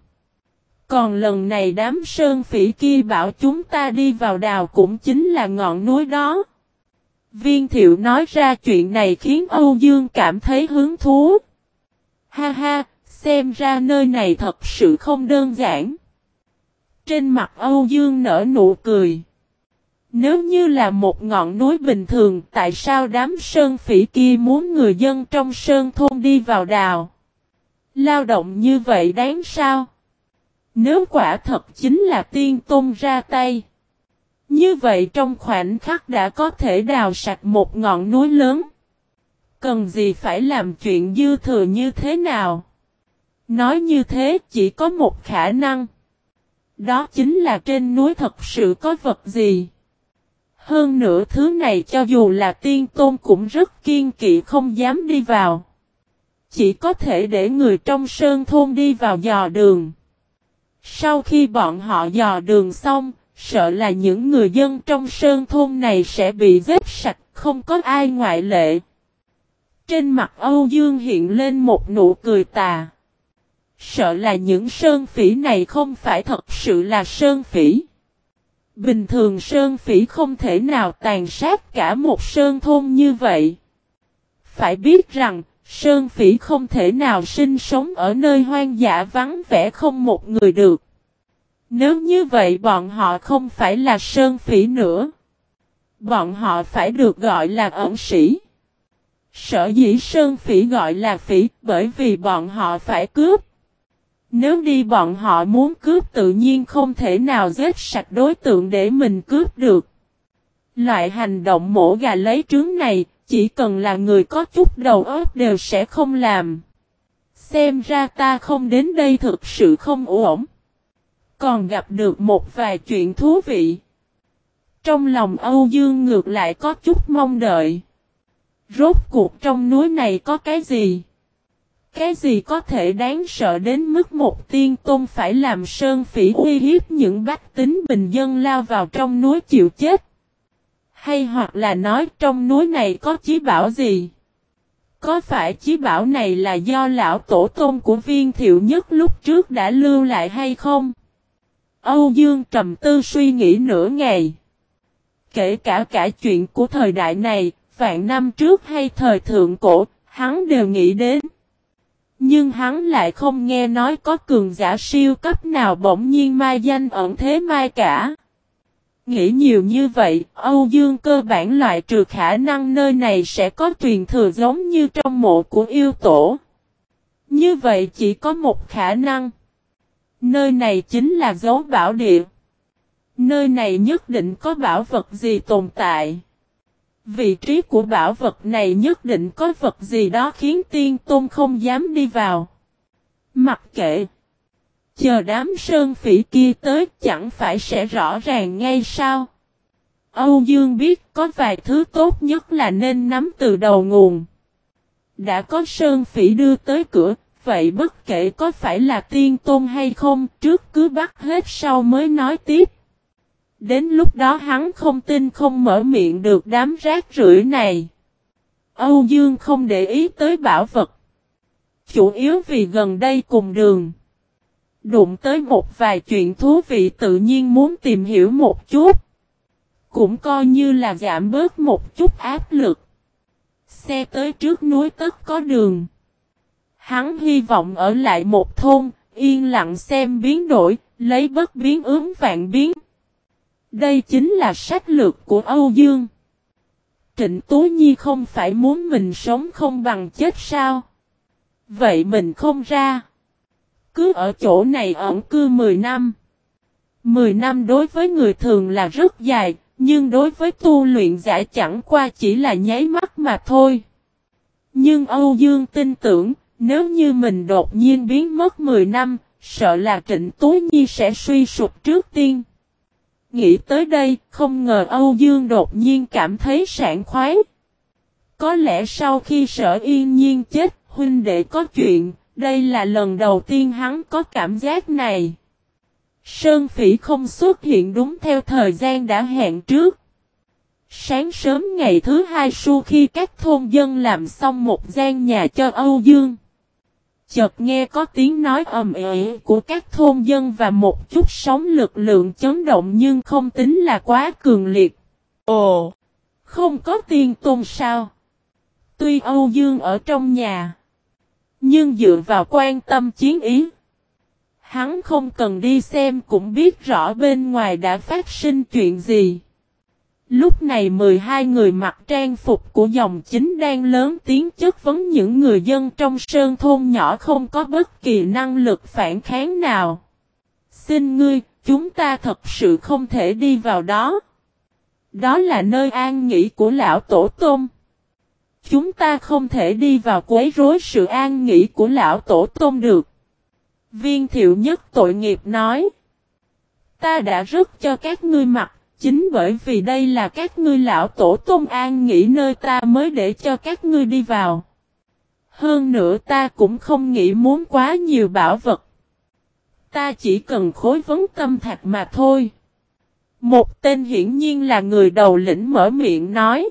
Còn lần này đám sơn phỉ kia bảo chúng ta đi vào đào cũng chính là ngọn núi đó. Viên thiệu nói ra chuyện này khiến Âu Dương cảm thấy hứng thú. Ha ha, xem ra nơi này thật sự không đơn giản. Trên mặt Âu Dương nở nụ cười. Nếu như là một ngọn núi bình thường, tại sao đám sơn phỉ kia muốn người dân trong sơn thôn đi vào đào? Lao động như vậy đáng sao? Nếu quả thật chính là tiên tôn ra tay. Như vậy trong khoảnh khắc đã có thể đào sạch một ngọn núi lớn. Cần gì phải làm chuyện dư thừa như thế nào? Nói như thế chỉ có một khả năng. Đó chính là trên núi thật sự có vật gì. Hơn nữa thứ này cho dù là tiên tôn cũng rất kiên kỵ không dám đi vào. Chỉ có thể để người trong sơn thôn đi vào dò đường. Sau khi bọn họ dò đường xong, sợ là những người dân trong sơn thôn này sẽ bị giết sạch, không có ai ngoại lệ. Trên mặt Âu Dương hiện lên một nụ cười tà. Sợ là những sơn phỉ này không phải thật sự là sơn phỉ. Bình thường sơn phỉ không thể nào tàn sát cả một sơn thôn như vậy. Phải biết rằng, sơn phỉ không thể nào sinh sống ở nơi hoang dã vắng vẻ không một người được. Nếu như vậy bọn họ không phải là sơn phỉ nữa. Bọn họ phải được gọi là ẩn sĩ. Sở dĩ sơn phỉ gọi là phỉ bởi vì bọn họ phải cướp. Nếu đi bọn họ muốn cướp tự nhiên không thể nào giết sạch đối tượng để mình cướp được. Loại hành động mổ gà lấy trứng này, chỉ cần là người có chút đầu óc đều sẽ không làm. Xem ra ta không đến đây thực sự không ổn. Còn gặp được một vài chuyện thú vị. Trong lòng Âu Dương ngược lại có chút mong đợi. Rốt cuộc trong núi này có cái gì? Cái gì có thể đáng sợ đến mức một tiên tôn phải làm sơn phỉ uy hiếp những bách tính bình dân lao vào trong núi chịu chết? Hay hoặc là nói trong núi này có chí bảo gì? Có phải chí bảo này là do lão tổ tôn của viên thiệu nhất lúc trước đã lưu lại hay không? Âu Dương trầm tư suy nghĩ nửa ngày. Kể cả cả chuyện của thời đại này, vạn năm trước hay thời thượng cổ, hắn đều nghĩ đến. Nhưng hắn lại không nghe nói có cường giả siêu cấp nào bỗng nhiên mai danh ẩn thế mai cả. Nghĩ nhiều như vậy, Âu Dương cơ bản loại trừ khả năng nơi này sẽ có truyền thừa giống như trong mộ của yêu tổ. Như vậy chỉ có một khả năng. Nơi này chính là dấu bảo địa. Nơi này nhất định có bảo vật gì tồn tại. Vị trí của bảo vật này nhất định có vật gì đó khiến tiên tôn không dám đi vào. Mặc kệ. Chờ đám sơn phỉ kia tới chẳng phải sẽ rõ ràng ngay sao. Âu Dương biết có vài thứ tốt nhất là nên nắm từ đầu nguồn. Đã có sơn phỉ đưa tới cửa, vậy bất kể có phải là tiên tôn hay không, trước cứ bắt hết sau mới nói tiếp. Đến lúc đó hắn không tin không mở miệng được đám rác rưởi này. Âu Dương không để ý tới bảo vật. Chủ yếu vì gần đây cùng đường. Đụng tới một vài chuyện thú vị tự nhiên muốn tìm hiểu một chút. Cũng coi như là giảm bớt một chút áp lực. Xe tới trước núi tất có đường. Hắn hy vọng ở lại một thôn, yên lặng xem biến đổi, lấy bất biến ướm vạn biến. Đây chính là sách lược của Âu Dương. Trịnh Tú Nhi không phải muốn mình sống không bằng chết sao? Vậy mình không ra. Cứ ở chỗ này ẩn cư 10 năm. 10 năm đối với người thường là rất dài, nhưng đối với tu luyện giả chẳng qua chỉ là nháy mắt mà thôi. Nhưng Âu Dương tin tưởng, nếu như mình đột nhiên biến mất 10 năm, sợ là Trịnh Tú Nhi sẽ suy sụp trước tiên. Nghĩ tới đây, không ngờ Âu Dương đột nhiên cảm thấy sảng khoái. Có lẽ sau khi Sở yên nhiên chết, huynh đệ có chuyện, đây là lần đầu tiên hắn có cảm giác này. Sơn Phỉ không xuất hiện đúng theo thời gian đã hẹn trước. Sáng sớm ngày thứ hai su khi các thôn dân làm xong một gian nhà cho Âu Dương. Chợt nghe có tiếng nói ầm ĩ của các thôn dân và một chút sóng lực lượng chấn động nhưng không tính là quá cường liệt. Ồ! Không có tiên tôn sao? Tuy Âu Dương ở trong nhà. Nhưng dựa vào quan tâm chiến ý. Hắn không cần đi xem cũng biết rõ bên ngoài đã phát sinh chuyện gì. Lúc này 12 người mặc trang phục của dòng chính đang lớn tiếng chất vấn những người dân trong sơn thôn nhỏ không có bất kỳ năng lực phản kháng nào. Xin ngươi, chúng ta thật sự không thể đi vào đó. Đó là nơi an nghỉ của lão tổ tôm. Chúng ta không thể đi vào quấy rối sự an nghỉ của lão tổ tôm được. Viên thiệu nhất tội nghiệp nói. Ta đã rước cho các ngươi mặc, chính bởi vì đây là các ngươi lão tổ tôn an nghỉ nơi ta mới để cho các ngươi đi vào. Hơn nữa ta cũng không nghĩ muốn quá nhiều bảo vật. Ta chỉ cần khối vấn tâm thạch mà thôi. Một tên hiển nhiên là người đầu lĩnh mở miệng nói.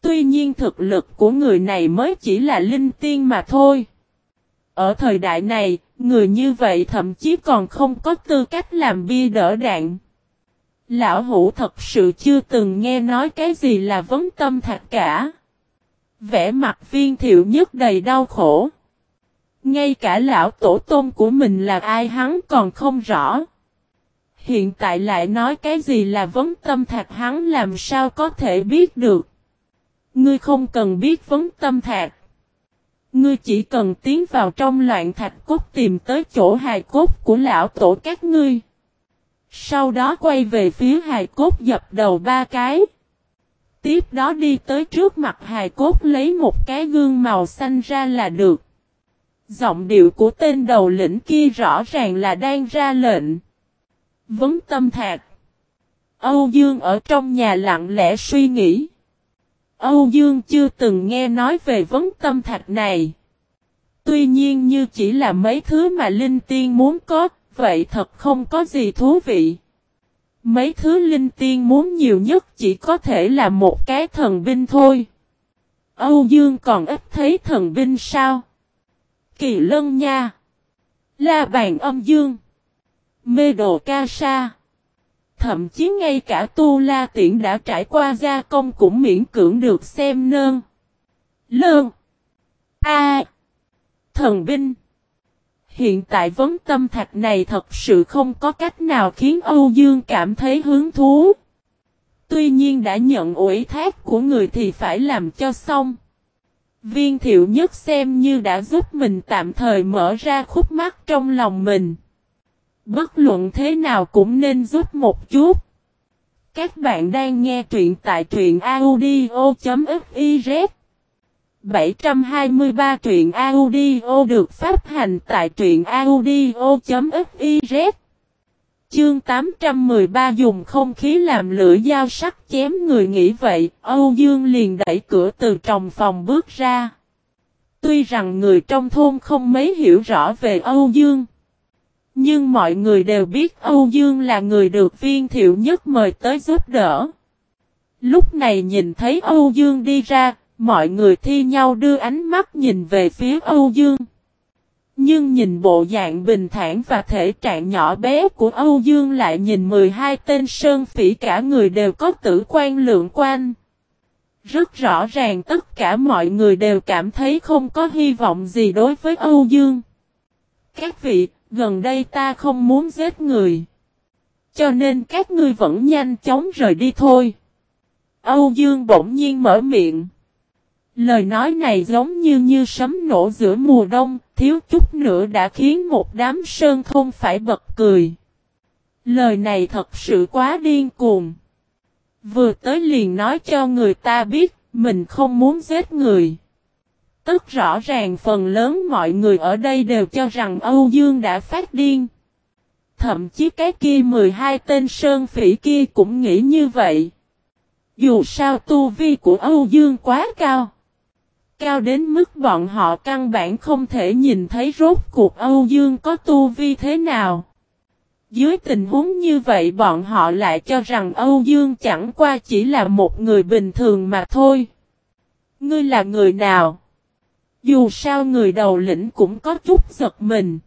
Tuy nhiên thực lực của người này mới chỉ là linh tiên mà thôi. Ở thời đại này, người như vậy thậm chí còn không có tư cách làm bia đỡ đạn. Lão hủ thật sự chưa từng nghe nói cái gì là vấn tâm thạch cả. Vẽ mặt viên thiệu nhất đầy đau khổ. Ngay cả lão tổ tôn của mình là ai hắn còn không rõ. Hiện tại lại nói cái gì là vấn tâm thạch hắn làm sao có thể biết được. Ngươi không cần biết vấn tâm thạch. Ngươi chỉ cần tiến vào trong loạn thạch cốt tìm tới chỗ hài cốt của lão tổ các ngươi. Sau đó quay về phía hài cốt dập đầu ba cái. Tiếp đó đi tới trước mặt hài cốt lấy một cái gương màu xanh ra là được. Giọng điệu của tên đầu lĩnh kia rõ ràng là đang ra lệnh. Vấn tâm thạc. Âu Dương ở trong nhà lặng lẽ suy nghĩ. Âu Dương chưa từng nghe nói về vấn tâm thạch này. Tuy nhiên như chỉ là mấy thứ mà Linh Tiên muốn có, vậy thật không có gì thú vị. Mấy thứ Linh Tiên muốn nhiều nhất chỉ có thể là một cái thần binh thôi. Âu Dương còn ít thấy thần binh sao? Kỳ lân nha. La bàn âm dương. Mê đồ ca sa. Thậm chí ngay cả tu la tiễn đã trải qua gia công cũng miễn cưỡng được xem nơn. Lơn. A. Thần binh. Hiện tại vấn tâm thạch này thật sự không có cách nào khiến Âu Dương cảm thấy hứng thú. Tuy nhiên đã nhận ủy thác của người thì phải làm cho xong. Viên thiệu nhất xem như đã giúp mình tạm thời mở ra khúc mắt trong lòng mình. Bất luận thế nào cũng nên giúp một chút. Các bạn đang nghe truyện tại truyện audio.fiz 723 truyện audio được phát hành tại truyện audio.fiz Chương 813 dùng không khí làm lửa dao sắc chém người nghĩ vậy, Âu Dương liền đẩy cửa từ trong phòng bước ra. Tuy rằng người trong thôn không mấy hiểu rõ về Âu Dương. Nhưng mọi người đều biết Âu Dương là người được viên thiệu nhất mời tới giúp đỡ. Lúc này nhìn thấy Âu Dương đi ra, mọi người thi nhau đưa ánh mắt nhìn về phía Âu Dương. Nhưng nhìn bộ dạng bình thản và thể trạng nhỏ bé của Âu Dương lại nhìn 12 tên sơn phỉ cả người đều có tử quan lượng quan. Rất rõ ràng tất cả mọi người đều cảm thấy không có hy vọng gì đối với Âu Dương. Các vị, gần đây ta không muốn giết người. Cho nên các ngươi vẫn nhanh chóng rời đi thôi. Âu Dương bỗng nhiên mở miệng. Lời nói này giống như như sấm nổ giữa mùa đông, thiếu chút nữa đã khiến một đám sơn thôn phải bật cười. Lời này thật sự quá điên cuồng. Vừa tới liền nói cho người ta biết, mình không muốn giết người. Tức rõ ràng phần lớn mọi người ở đây đều cho rằng Âu Dương đã phát điên. Thậm chí cái kia 12 tên sơn phỉ kia cũng nghĩ như vậy. Dù sao tu vi của Âu Dương quá cao. Cao đến mức bọn họ căn bản không thể nhìn thấy rốt cuộc Âu Dương có tu vi thế nào. Dưới tình huống như vậy bọn họ lại cho rằng Âu Dương chẳng qua chỉ là một người bình thường mà thôi. Ngươi là người nào? Dù sao người đầu lĩnh cũng có chút giật mình.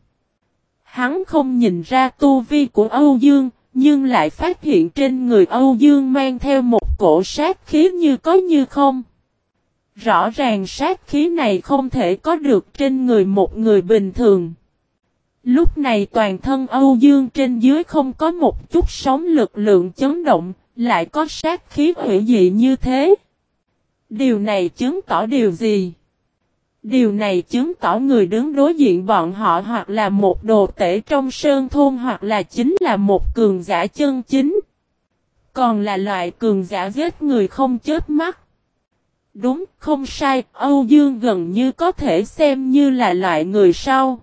Hắn không nhìn ra tu vi của Âu Dương, nhưng lại phát hiện trên người Âu Dương mang theo một cổ sát khí như có như không. Rõ ràng sát khí này không thể có được trên người một người bình thường. Lúc này toàn thân Âu Dương trên dưới không có một chút sóng lực lượng chấn động, lại có sát khí hủy dị như thế. Điều này chứng tỏ điều gì? Điều này chứng tỏ người đứng đối diện bọn họ hoặc là một đồ tể trong sơn thôn hoặc là chính là một cường giả chân chính. Còn là loại cường giả giết người không chết mắt. Đúng, không sai, Âu Dương gần như có thể xem như là loại người sau.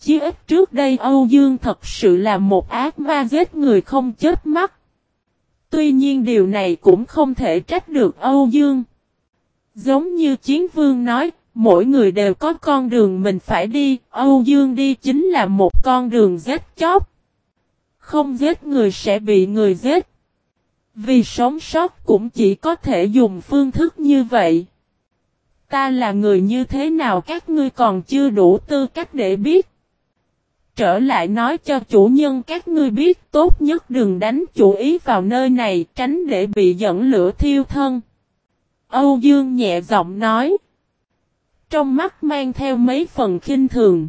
Chứ ít trước đây Âu Dương thật sự là một ác ma giết người không chết mắt. Tuy nhiên điều này cũng không thể trách được Âu Dương. Giống như Chiến Vương nói, mỗi người đều có con đường mình phải đi, Âu Dương đi chính là một con đường giết chóc. Không giết người sẽ bị người giết. Vì sống sót cũng chỉ có thể dùng phương thức như vậy. Ta là người như thế nào các ngươi còn chưa đủ tư cách để biết. Trở lại nói cho chủ nhân các ngươi biết, tốt nhất đừng đánh chủ ý vào nơi này, tránh để bị dẫn lửa thiêu thân. Âu Dương nhẹ giọng nói. Trong mắt mang theo mấy phần khinh thường.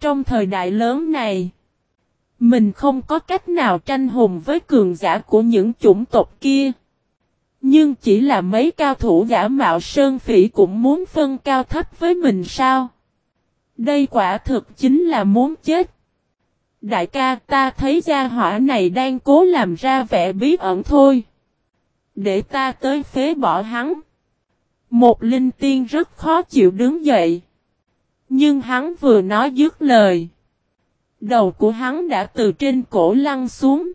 Trong thời đại lớn này. Mình không có cách nào tranh hùng với cường giả của những chủng tộc kia. Nhưng chỉ là mấy cao thủ giả mạo sơn phỉ cũng muốn phân cao thấp với mình sao? Đây quả thực chính là muốn chết. Đại ca, ta thấy gia hỏa này đang cố làm ra vẻ bí ẩn thôi. Để ta tới phế bỏ hắn. Một linh tiên rất khó chịu đứng dậy. Nhưng hắn vừa nói dứt lời. Đầu của hắn đã từ trên cổ lăn xuống.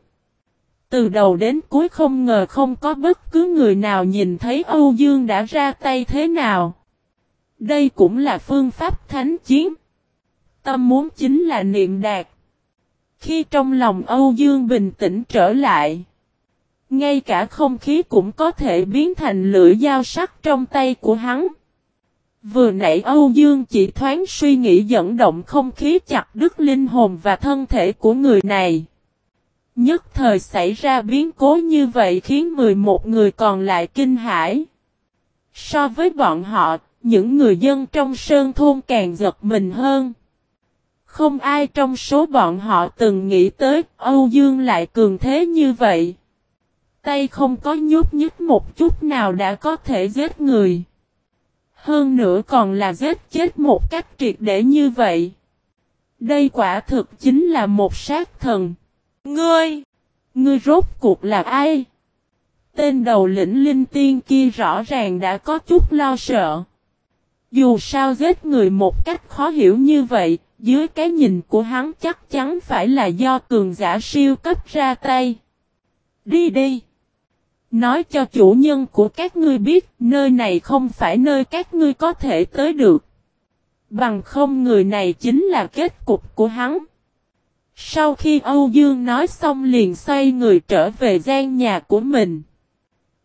Từ đầu đến cuối không ngờ không có bất cứ người nào nhìn thấy Âu Dương đã ra tay thế nào. Đây cũng là phương pháp thánh chiến. Tâm muốn chính là niệm đạt. Khi trong lòng Âu Dương bình tĩnh trở lại. Ngay cả không khí cũng có thể biến thành lưỡi dao sắc trong tay của hắn. Vừa nãy Âu Dương chỉ thoáng suy nghĩ dẫn động không khí chặt đứt linh hồn và thân thể của người này. Nhất thời xảy ra biến cố như vậy khiến 11 người còn lại kinh hãi. So với bọn họ, những người dân trong sơn thôn càng giật mình hơn. Không ai trong số bọn họ từng nghĩ tới Âu Dương lại cường thế như vậy. Tay không có nhúc nhích một chút nào đã có thể giết người. Hơn nữa còn là giết chết một cách triệt để như vậy. Đây quả thực chính là một sát thần. Ngươi! Ngươi rốt cuộc là ai? Tên đầu lĩnh linh tiên kia rõ ràng đã có chút lo sợ. Dù sao giết người một cách khó hiểu như vậy, dưới cái nhìn của hắn chắc chắn phải là do cường giả siêu cấp ra tay. Đi đi! Nói cho chủ nhân của các ngươi biết nơi này không phải nơi các ngươi có thể tới được. Bằng không người này chính là kết cục của hắn. Sau khi Âu Dương nói xong liền xoay người trở về gian nhà của mình.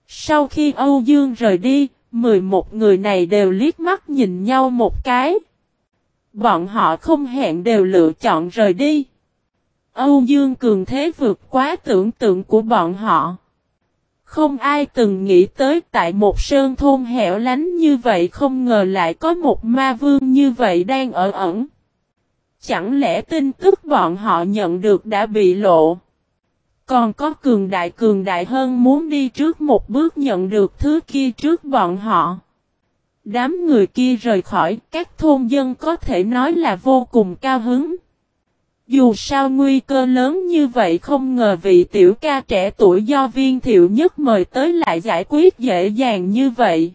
Sau khi Âu Dương rời đi, 11 người này đều liếc mắt nhìn nhau một cái. Bọn họ không hẹn đều lựa chọn rời đi. Âu Dương cường thế vượt quá tưởng tượng của bọn họ. Không ai từng nghĩ tới tại một sơn thôn hẻo lánh như vậy không ngờ lại có một ma vương như vậy đang ở ẩn. Chẳng lẽ tin tức bọn họ nhận được đã bị lộ? Còn có cường đại cường đại hơn muốn đi trước một bước nhận được thứ kia trước bọn họ. Đám người kia rời khỏi, các thôn dân có thể nói là vô cùng cao hứng. Dù sao nguy cơ lớn như vậy không ngờ vị tiểu ca trẻ tuổi do viên thiệu nhất mời tới lại giải quyết dễ dàng như vậy.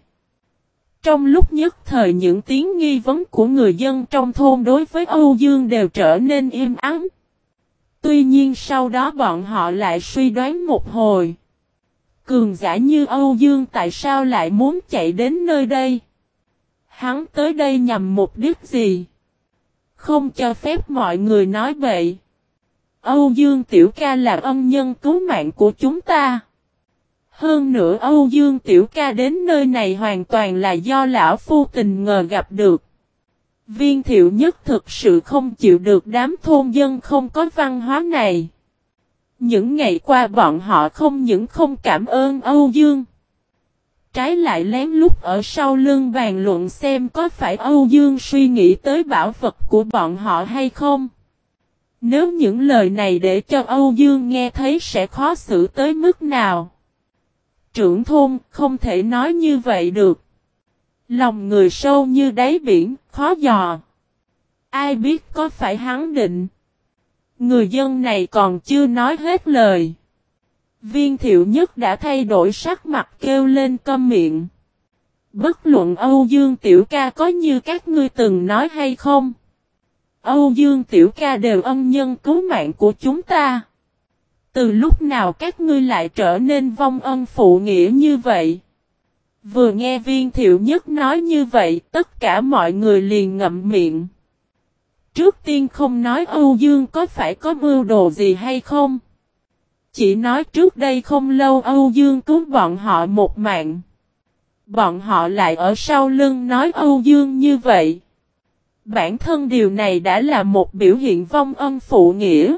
Trong lúc nhất thời những tiếng nghi vấn của người dân trong thôn đối với Âu Dương đều trở nên im ắng. Tuy nhiên sau đó bọn họ lại suy đoán một hồi. Cường giả như Âu Dương tại sao lại muốn chạy đến nơi đây? Hắn tới đây nhằm mục đích gì? Không cho phép mọi người nói vậy. Âu Dương Tiểu Ca là ân nhân cứu mạng của chúng ta. Hơn nữa Âu Dương Tiểu Ca đến nơi này hoàn toàn là do lão phu tình ngờ gặp được. Viên thiệu nhất thực sự không chịu được đám thôn dân không có văn hóa này. Những ngày qua bọn họ không những không cảm ơn Âu Dương. Trái lại lén lút ở sau lưng bàn luận xem có phải Âu Dương suy nghĩ tới bảo vật của bọn họ hay không. Nếu những lời này để cho Âu Dương nghe thấy sẽ khó xử tới mức nào. Trưởng thôn không thể nói như vậy được. Lòng người sâu như đáy biển, khó dò. Ai biết có phải hắn định. Người dân này còn chưa nói hết lời. Viên thiệu nhất đã thay đổi sắc mặt kêu lên câm miệng. Bất luận Âu Dương Tiểu Ca có như các ngươi từng nói hay không. Âu Dương Tiểu Ca đều ân nhân cứu mạng của chúng ta. Từ lúc nào các ngươi lại trở nên vong ân phụ nghĩa như vậy? Vừa nghe viên thiệu nhất nói như vậy, tất cả mọi người liền ngậm miệng. Trước tiên không nói Âu Dương có phải có mưu đồ gì hay không. Chỉ nói trước đây không lâu Âu Dương cứu bọn họ một mạng. Bọn họ lại ở sau lưng nói Âu Dương như vậy. Bản thân điều này đã là một biểu hiện vong ân phụ nghĩa.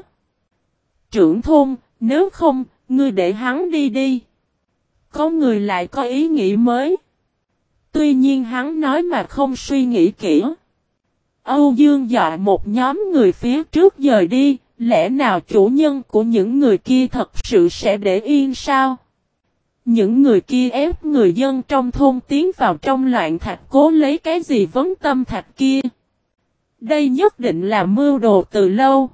Trưởng thôn, nếu không, ngươi để hắn đi đi. Có người lại có ý nghĩ mới. Tuy nhiên hắn nói mà không suy nghĩ kỹ. Âu Dương dọa một nhóm người phía trước dời đi, lẽ nào chủ nhân của những người kia thật sự sẽ để yên sao? Những người kia ép người dân trong thôn tiến vào trong loạn thạch cố lấy cái gì vấn tâm thạch kia. Đây nhất định là mưu đồ từ lâu.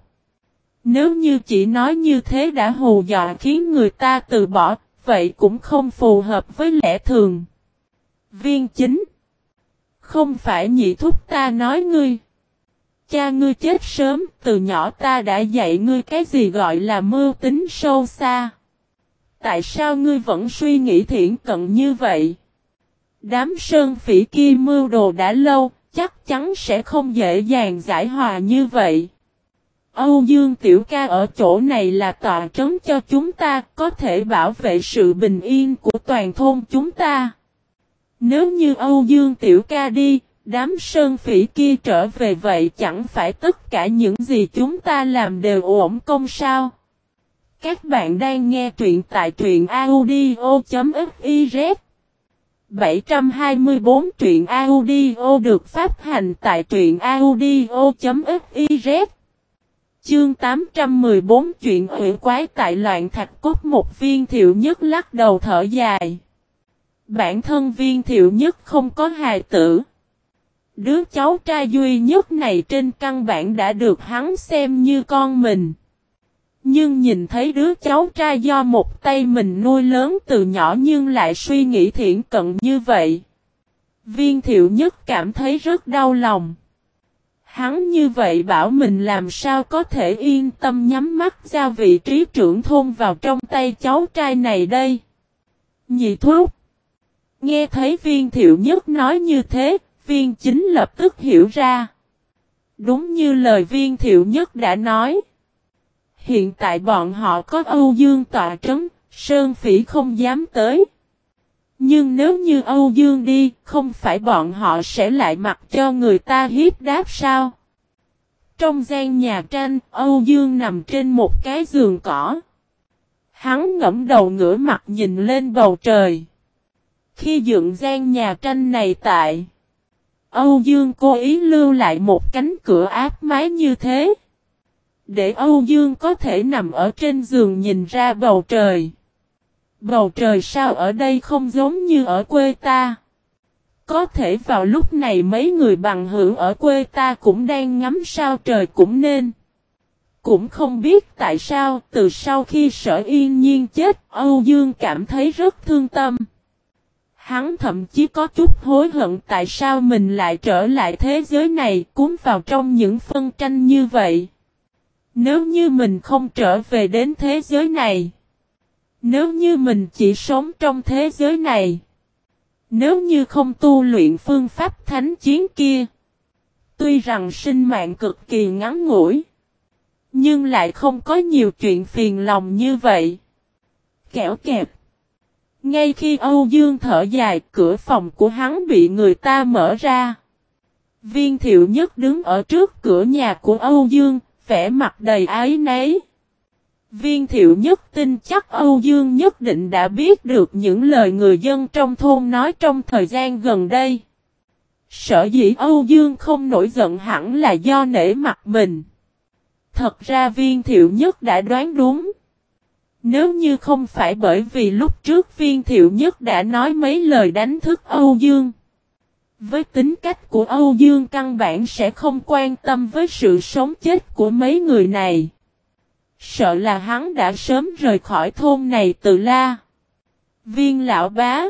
Nếu như chỉ nói như thế đã hù dọa khiến người ta từ bỏ, vậy cũng không phù hợp với lẽ thường. Viên chính Không phải nhị thúc ta nói ngươi. Cha ngươi chết sớm, từ nhỏ ta đã dạy ngươi cái gì gọi là mưu tính sâu xa. Tại sao ngươi vẫn suy nghĩ thiện cận như vậy? Đám sơn phỉ kia mưu đồ đã lâu, chắc chắn sẽ không dễ dàng giải hòa như vậy. Âu Dương Tiểu Ca ở chỗ này là tọa trấn cho chúng ta, có thể bảo vệ sự bình yên của toàn thôn chúng ta. Nếu như Âu Dương Tiểu Ca đi, đám sơn phỉ kia trở về vậy chẳng phải tất cả những gì chúng ta làm đều ổn công sao? Các bạn đang nghe truyện tại truyện audio.fiz 724 truyện audio được phát hành tại truyện audio.fiz Chương 814 chuyện hủy quái tại loạn thạch cốt một viên thiệu nhất lắc đầu thở dài. Bản thân viên thiệu nhất không có hài tử. Đứa cháu trai duy nhất này trên căn bản đã được hắn xem như con mình. Nhưng nhìn thấy đứa cháu trai do một tay mình nuôi lớn từ nhỏ nhưng lại suy nghĩ thiện cận như vậy. Viên thiệu nhất cảm thấy rất đau lòng. Hắn như vậy bảo mình làm sao có thể yên tâm nhắm mắt giao vị trí trưởng thôn vào trong tay cháu trai này đây. Nhị thuốc. Nghe thấy viên thiệu nhất nói như thế, viên chính lập tức hiểu ra. Đúng như lời viên thiệu nhất đã nói. Hiện tại bọn họ có Âu Dương tọa trấn, Sơn Phỉ không dám tới. Nhưng nếu như Âu Dương đi, không phải bọn họ sẽ lại mặc cho người ta hiếp đáp sao? Trong gian nhà tranh, Âu Dương nằm trên một cái giường cỏ. Hắn ngẫm đầu ngửa mặt nhìn lên bầu trời. Khi dựng gian nhà tranh này tại, Âu Dương cố ý lưu lại một cánh cửa áp mái như thế. Để Âu Dương có thể nằm ở trên giường nhìn ra bầu trời. Bầu trời sao ở đây không giống như ở quê ta. Có thể vào lúc này mấy người bằng hữu ở quê ta cũng đang ngắm sao trời cũng nên. Cũng không biết tại sao, từ sau khi sở yên nhiên chết, Âu Dương cảm thấy rất thương tâm. Hắn thậm chí có chút hối hận tại sao mình lại trở lại thế giới này cuốn vào trong những phân tranh như vậy. Nếu như mình không trở về đến thế giới này. Nếu như mình chỉ sống trong thế giới này. Nếu như không tu luyện phương pháp thánh chiến kia. Tuy rằng sinh mạng cực kỳ ngắn ngủi. Nhưng lại không có nhiều chuyện phiền lòng như vậy. Kẻo kẹp. Ngay khi Âu Dương thở dài, cửa phòng của hắn bị người ta mở ra. Viên thiệu nhất đứng ở trước cửa nhà của Âu Dương, vẻ mặt đầy ái nấy. Viên thiệu nhất tin chắc Âu Dương nhất định đã biết được những lời người dân trong thôn nói trong thời gian gần đây. Sở dĩ Âu Dương không nổi giận hẳn là do nể mặt mình. Thật ra viên thiệu nhất đã đoán đúng. Nếu như không phải bởi vì lúc trước viên thiệu nhất đã nói mấy lời đánh thức Âu Dương. Với tính cách của Âu Dương căn bản sẽ không quan tâm với sự sống chết của mấy người này. Sợ là hắn đã sớm rời khỏi thôn này từ la. Viên lão bá.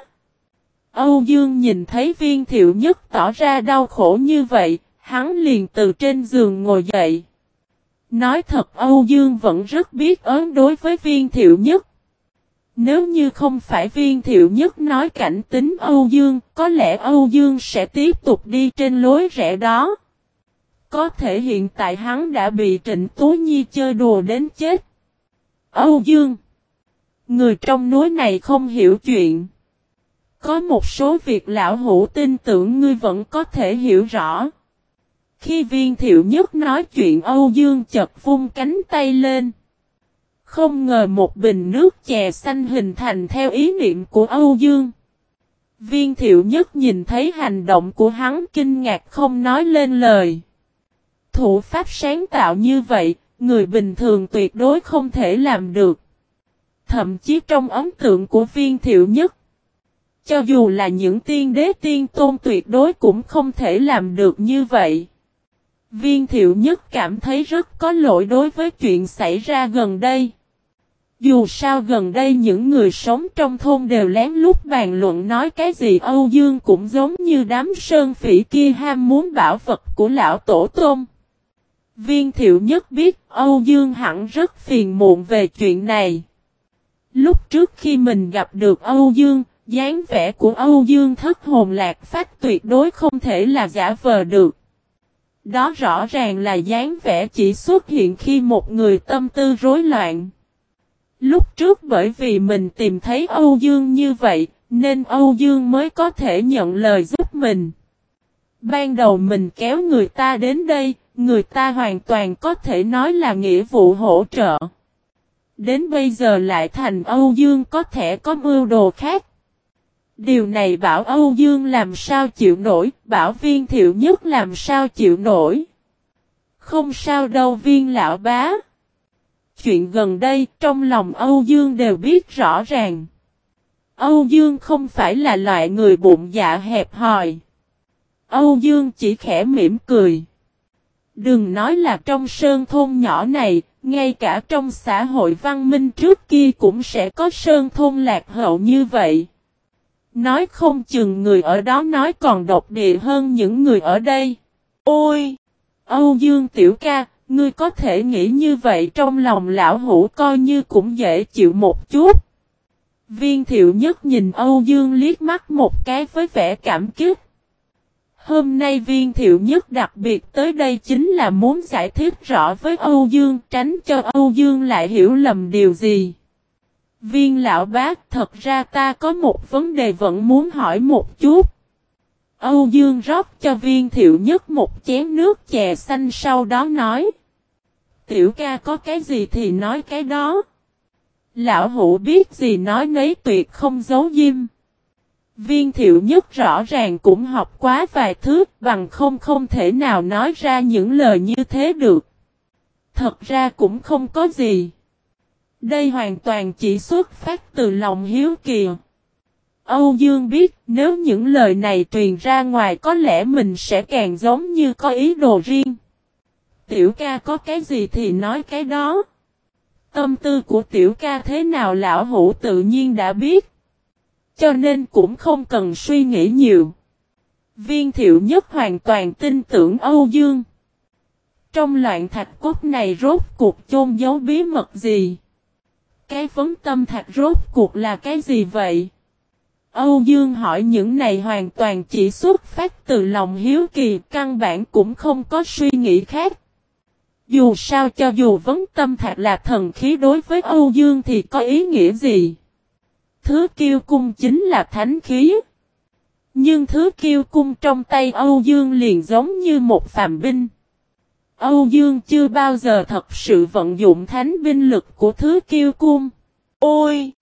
Âu Dương nhìn thấy viên thiệu nhất tỏ ra đau khổ như vậy, hắn liền từ trên giường ngồi dậy. Nói thật Âu Dương vẫn rất biết ơn đối với viên thiệu nhất. Nếu như không phải viên thiệu nhất nói cảnh tính Âu Dương, có lẽ Âu Dương sẽ tiếp tục đi trên lối rẽ đó. Có thể hiện tại hắn đã bị Trịnh Tú Nhi chơi đùa đến chết. Âu Dương Người trong núi này không hiểu chuyện. Có một số việc lão hữu tin tưởng ngươi vẫn có thể hiểu rõ. Khi viên thiệu nhất nói chuyện Âu Dương chật vung cánh tay lên. Không ngờ một bình nước chè xanh hình thành theo ý niệm của Âu Dương. Viên thiệu nhất nhìn thấy hành động của hắn kinh ngạc không nói lên lời. Thủ pháp sáng tạo như vậy, người bình thường tuyệt đối không thể làm được. Thậm chí trong ấn tượng của viên thiệu nhất, cho dù là những tiên đế tiên tôn tuyệt đối cũng không thể làm được như vậy. Viên thiệu nhất cảm thấy rất có lỗi đối với chuyện xảy ra gần đây. Dù sao gần đây những người sống trong thôn đều lén lút bàn luận nói cái gì Âu Dương cũng giống như đám sơn phỉ kia ham muốn bảo vật của lão tổ tôn. Viên thiệu nhất biết Âu Dương hẳn rất phiền muộn về chuyện này. Lúc trước khi mình gặp được Âu Dương, dáng vẻ của Âu Dương thất hồn lạc phát tuyệt đối không thể là giả vờ được. Đó rõ ràng là dáng vẻ chỉ xuất hiện khi một người tâm tư rối loạn. Lúc trước bởi vì mình tìm thấy Âu Dương như vậy, nên Âu Dương mới có thể nhận lời giúp mình. Ban đầu mình kéo người ta đến đây, người ta hoàn toàn có thể nói là nghĩa vụ hỗ trợ. Đến bây giờ lại thành Âu Dương có thể có mưu đồ khác. Điều này bảo Âu Dương làm sao chịu nổi, bảo viên thiệu nhất làm sao chịu nổi. Không sao đâu viên lão bá. Chuyện gần đây trong lòng Âu Dương đều biết rõ ràng. Âu Dương không phải là loại người bụng dạ hẹp hòi. Âu Dương chỉ khẽ mỉm cười. Đừng nói là trong sơn thôn nhỏ này, ngay cả trong xã hội văn minh trước kia cũng sẽ có sơn thôn lạc hậu như vậy. Nói không chừng người ở đó nói còn độc địa hơn những người ở đây. Ôi! Âu Dương Tiểu ca, ngươi có thể nghĩ như vậy trong lòng lão hủ coi như cũng dễ chịu một chút. Viên thiệu nhất nhìn Âu Dương liếc mắt một cái với vẻ cảm kích. Hôm nay viên thiệu nhất đặc biệt tới đây chính là muốn giải thích rõ với Âu Dương tránh cho Âu Dương lại hiểu lầm điều gì. Viên lão bác, thật ra ta có một vấn đề vẫn muốn hỏi một chút. Âu Dương rót cho viên thiệu nhất một chén nước chè xanh sau đó nói. Tiểu ca có cái gì thì nói cái đó. Lão hủ biết gì nói nấy tuyệt không giấu diêm. Viên thiệu nhất rõ ràng cũng học quá vài thứ, bằng không không thể nào nói ra những lời như thế được. Thật ra cũng không có gì. Đây hoàn toàn chỉ xuất phát từ lòng hiếu kỳ. Âu Dương biết nếu những lời này truyền ra ngoài có lẽ mình sẽ càng giống như có ý đồ riêng. Tiểu ca có cái gì thì nói cái đó. Tâm tư của tiểu ca thế nào lão hủ tự nhiên đã biết. Cho nên cũng không cần suy nghĩ nhiều. Viên thiệu nhất hoàn toàn tin tưởng Âu Dương. Trong loạn thạch cốt này rốt cuộc chôn giấu bí mật gì? Cái vấn tâm thạch rốt cuộc là cái gì vậy? Âu Dương hỏi những này hoàn toàn chỉ xuất phát từ lòng hiếu kỳ, căn bản cũng không có suy nghĩ khác. Dù sao cho dù vấn tâm thạch là thần khí đối với Âu Dương thì có ý nghĩa gì? Thứ kiêu cung chính là thánh khí. Nhưng thứ kiêu cung trong tay Âu Dương liền giống như một phàm binh. Âu Dương chưa bao giờ thật sự vận dụng thánh binh lực của thứ kiêu cung. Ôi!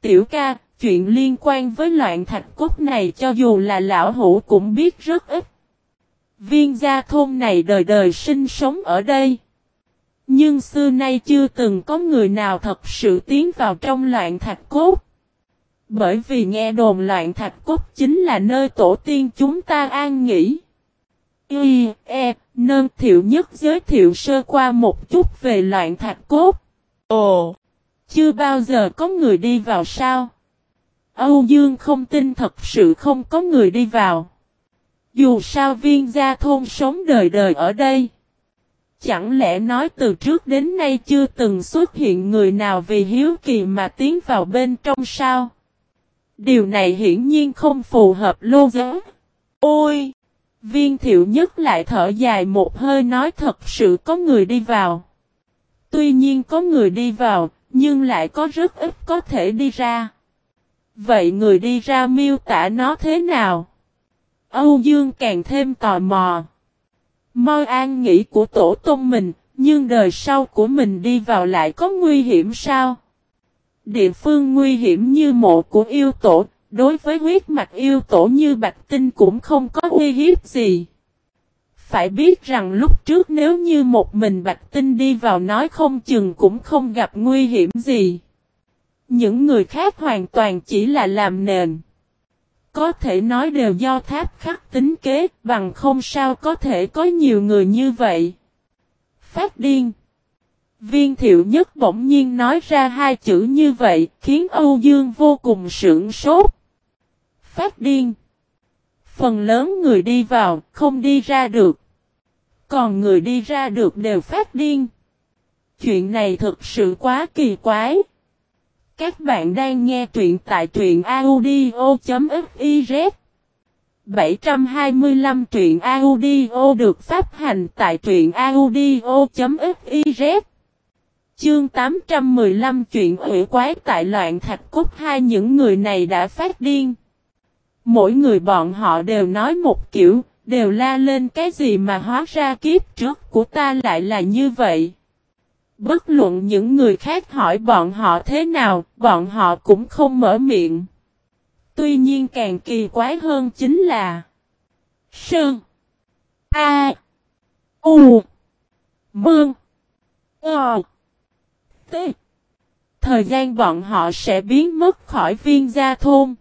Tiểu ca, chuyện liên quan với loạn thạch cốt này cho dù là lão hủ cũng biết rất ít. Viên gia thôn này đời đời sinh sống ở đây. Nhưng xưa nay chưa từng có người nào thật sự tiến vào trong loạn thạch cốt. Bởi vì nghe đồn loạn thạch cốt chính là nơi tổ tiên chúng ta an nghỉ. Y, E, nơn thiệu nhất giới thiệu sơ qua một chút về loạn thạch cốt. Ồ! Chưa bao giờ có người đi vào sao? Âu Dương không tin thật sự không có người đi vào. Dù sao viên gia thôn sống đời đời ở đây. Chẳng lẽ nói từ trước đến nay chưa từng xuất hiện người nào vì hiếu kỳ mà tiến vào bên trong sao? Điều này hiển nhiên không phù hợp lô giới. Ôi! Viên thiệu nhất lại thở dài một hơi nói thật sự có người đi vào. Tuy nhiên có người đi vào, nhưng lại có rất ít có thể đi ra. Vậy người đi ra miêu tả nó thế nào? Âu Dương càng thêm tò mò. Moi an nghĩ của tổ tông mình, nhưng đời sau của mình đi vào lại có nguy hiểm sao? Địa phương nguy hiểm như mộ của yêu tổ, đối với huyết mạch yêu tổ như bạch tinh cũng không có uy hiếp gì. Phải biết rằng lúc trước nếu như một mình bạch tinh đi vào nói không chừng cũng không gặp nguy hiểm gì. Những người khác hoàn toàn chỉ là làm nền. Có thể nói đều do tháp khắc tính kế, bằng không sao có thể có nhiều người như vậy. Phát điên. Viên thiệu nhất bỗng nhiên nói ra hai chữ như vậy, khiến Âu Dương vô cùng sưởng sốt. Phát điên. Phần lớn người đi vào, không đi ra được. Còn người đi ra được đều phát điên. Chuyện này thực sự quá kỳ quái. Các bạn đang nghe truyện tại truyện audio.fiz 725 truyện audio được phát hành tại truyện audio.fiz Chương 815 chuyện ủy quái tại loạn thạch cốt hai những người này đã phát điên. Mỗi người bọn họ đều nói một kiểu, đều la lên cái gì mà hóa ra kiếp trước của ta lại là như vậy. Bất luận những người khác hỏi bọn họ thế nào, bọn họ cũng không mở miệng. Tuy nhiên càng kỳ quái hơn chính là Sơn A U Mương Ờ T Thời gian bọn họ sẽ biến mất khỏi viên gia thôn.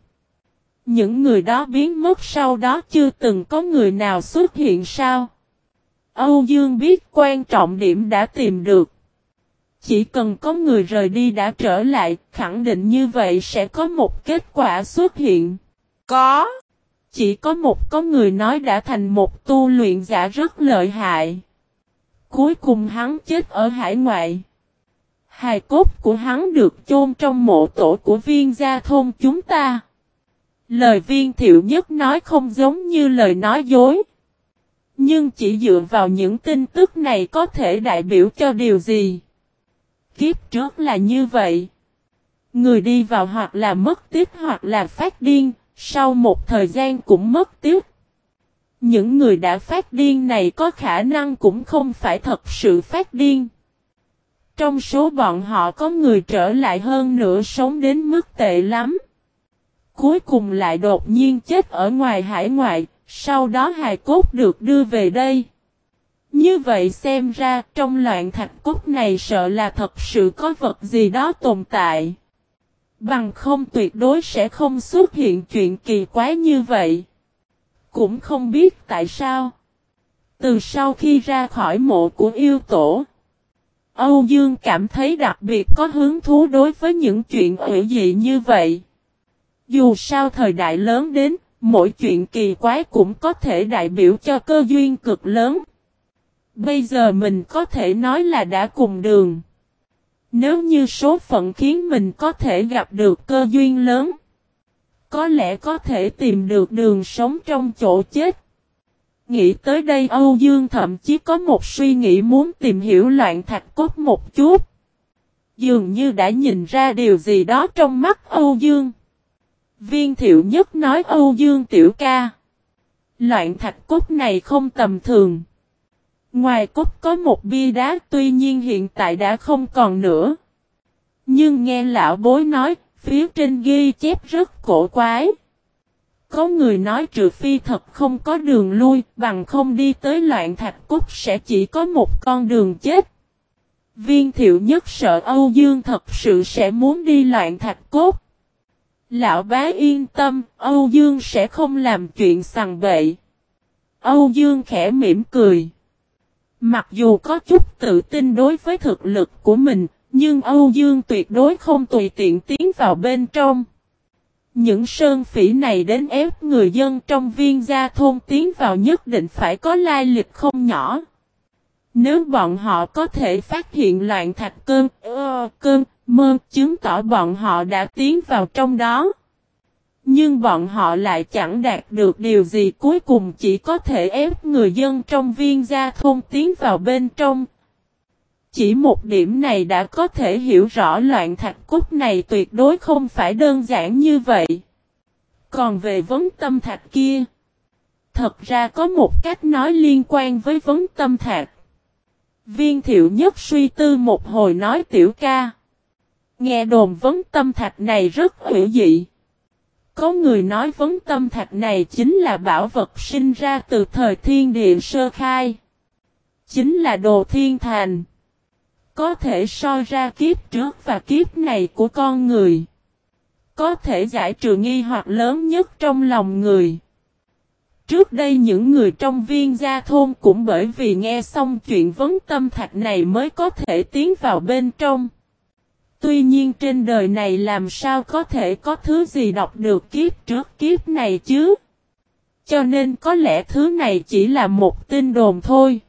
Những người đó biến mất sau đó chưa từng có người nào xuất hiện sao? Âu Dương biết quan trọng điểm đã tìm được. Chỉ cần có người rời đi đã trở lại, khẳng định như vậy sẽ có một kết quả xuất hiện. Có. Chỉ có một có người nói đã thành một tu luyện giả rất lợi hại. Cuối cùng hắn chết ở hải ngoại. Hài cốt của hắn được chôn trong mộ tổ của viên gia thôn chúng ta. Lời viên thiệu nhất nói không giống như lời nói dối. Nhưng chỉ dựa vào những tin tức này có thể đại biểu cho điều gì? Kiếp trước là như vậy. Người đi vào hoặc là mất tiếp hoặc là phát điên, sau một thời gian cũng mất tiếp. Những người đã phát điên này có khả năng cũng không phải thật sự phát điên. Trong số bọn họ có người trở lại hơn nữa sống đến mức tệ lắm. Cuối cùng lại đột nhiên chết ở ngoài hải ngoại, sau đó hài cốt được đưa về đây. Như vậy xem ra trong loạn thạch cốt này sợ là thật sự có vật gì đó tồn tại. Bằng không tuyệt đối sẽ không xuất hiện chuyện kỳ quái như vậy. Cũng không biết tại sao. Từ sau khi ra khỏi mộ của yêu tổ. Âu Dương cảm thấy đặc biệt có hứng thú đối với những chuyện ủy dị như vậy. Dù sao thời đại lớn đến, mỗi chuyện kỳ quái cũng có thể đại biểu cho cơ duyên cực lớn. Bây giờ mình có thể nói là đã cùng đường. Nếu như số phận khiến mình có thể gặp được cơ duyên lớn, có lẽ có thể tìm được đường sống trong chỗ chết. Nghĩ tới đây Âu Dương thậm chí có một suy nghĩ muốn tìm hiểu loạn thạch cốt một chút. Dường như đã nhìn ra điều gì đó trong mắt Âu Dương. Viên thiệu nhất nói Âu Dương tiểu ca. Loạn thạch cốt này không tầm thường. Ngoài cốt có một bia đá tuy nhiên hiện tại đã không còn nữa. Nhưng nghe lão bối nói, phía trên ghi chép rất cổ quái. Có người nói trừ phi thật không có đường lui, bằng không đi tới loạn thạch cốt sẽ chỉ có một con đường chết. Viên thiệu nhất sợ Âu Dương thật sự sẽ muốn đi loạn thạch cốt. Lão bá yên tâm, Âu Dương sẽ không làm chuyện sằng bậy. Âu Dương khẽ mỉm cười. Mặc dù có chút tự tin đối với thực lực của mình, nhưng Âu Dương tuyệt đối không tùy tiện tiến vào bên trong. Những sơn phỉ này đến ép người dân trong viên gia thôn tiến vào nhất định phải có lai lịch không nhỏ. Nếu bọn họ có thể phát hiện loạn thạch cơn, ơ, cơn, mơ, chứng tỏ bọn họ đã tiến vào trong đó. Nhưng bọn họ lại chẳng đạt được điều gì cuối cùng chỉ có thể ép người dân trong viên gia thôn tiến vào bên trong. Chỉ một điểm này đã có thể hiểu rõ loạn thạch cốt này tuyệt đối không phải đơn giản như vậy. Còn về vấn tâm thạch kia, thật ra có một cách nói liên quan với vấn tâm thạch. Viên thiệu nhất suy tư một hồi nói tiểu ca. Nghe đồn vấn tâm thạch này rất hữu dị. Có người nói vấn tâm thạch này chính là bảo vật sinh ra từ thời thiên địa sơ khai. Chính là đồ thiên thành. Có thể soi ra kiếp trước và kiếp này của con người. Có thể giải trừ nghi hoặc lớn nhất trong lòng người. Trước đây những người trong viên gia thôn cũng bởi vì nghe xong chuyện vấn tâm thạch này mới có thể tiến vào bên trong. Tuy nhiên trên đời này làm sao có thể có thứ gì đọc được kiếp trước kiếp này chứ? Cho nên có lẽ thứ này chỉ là một tin đồn thôi.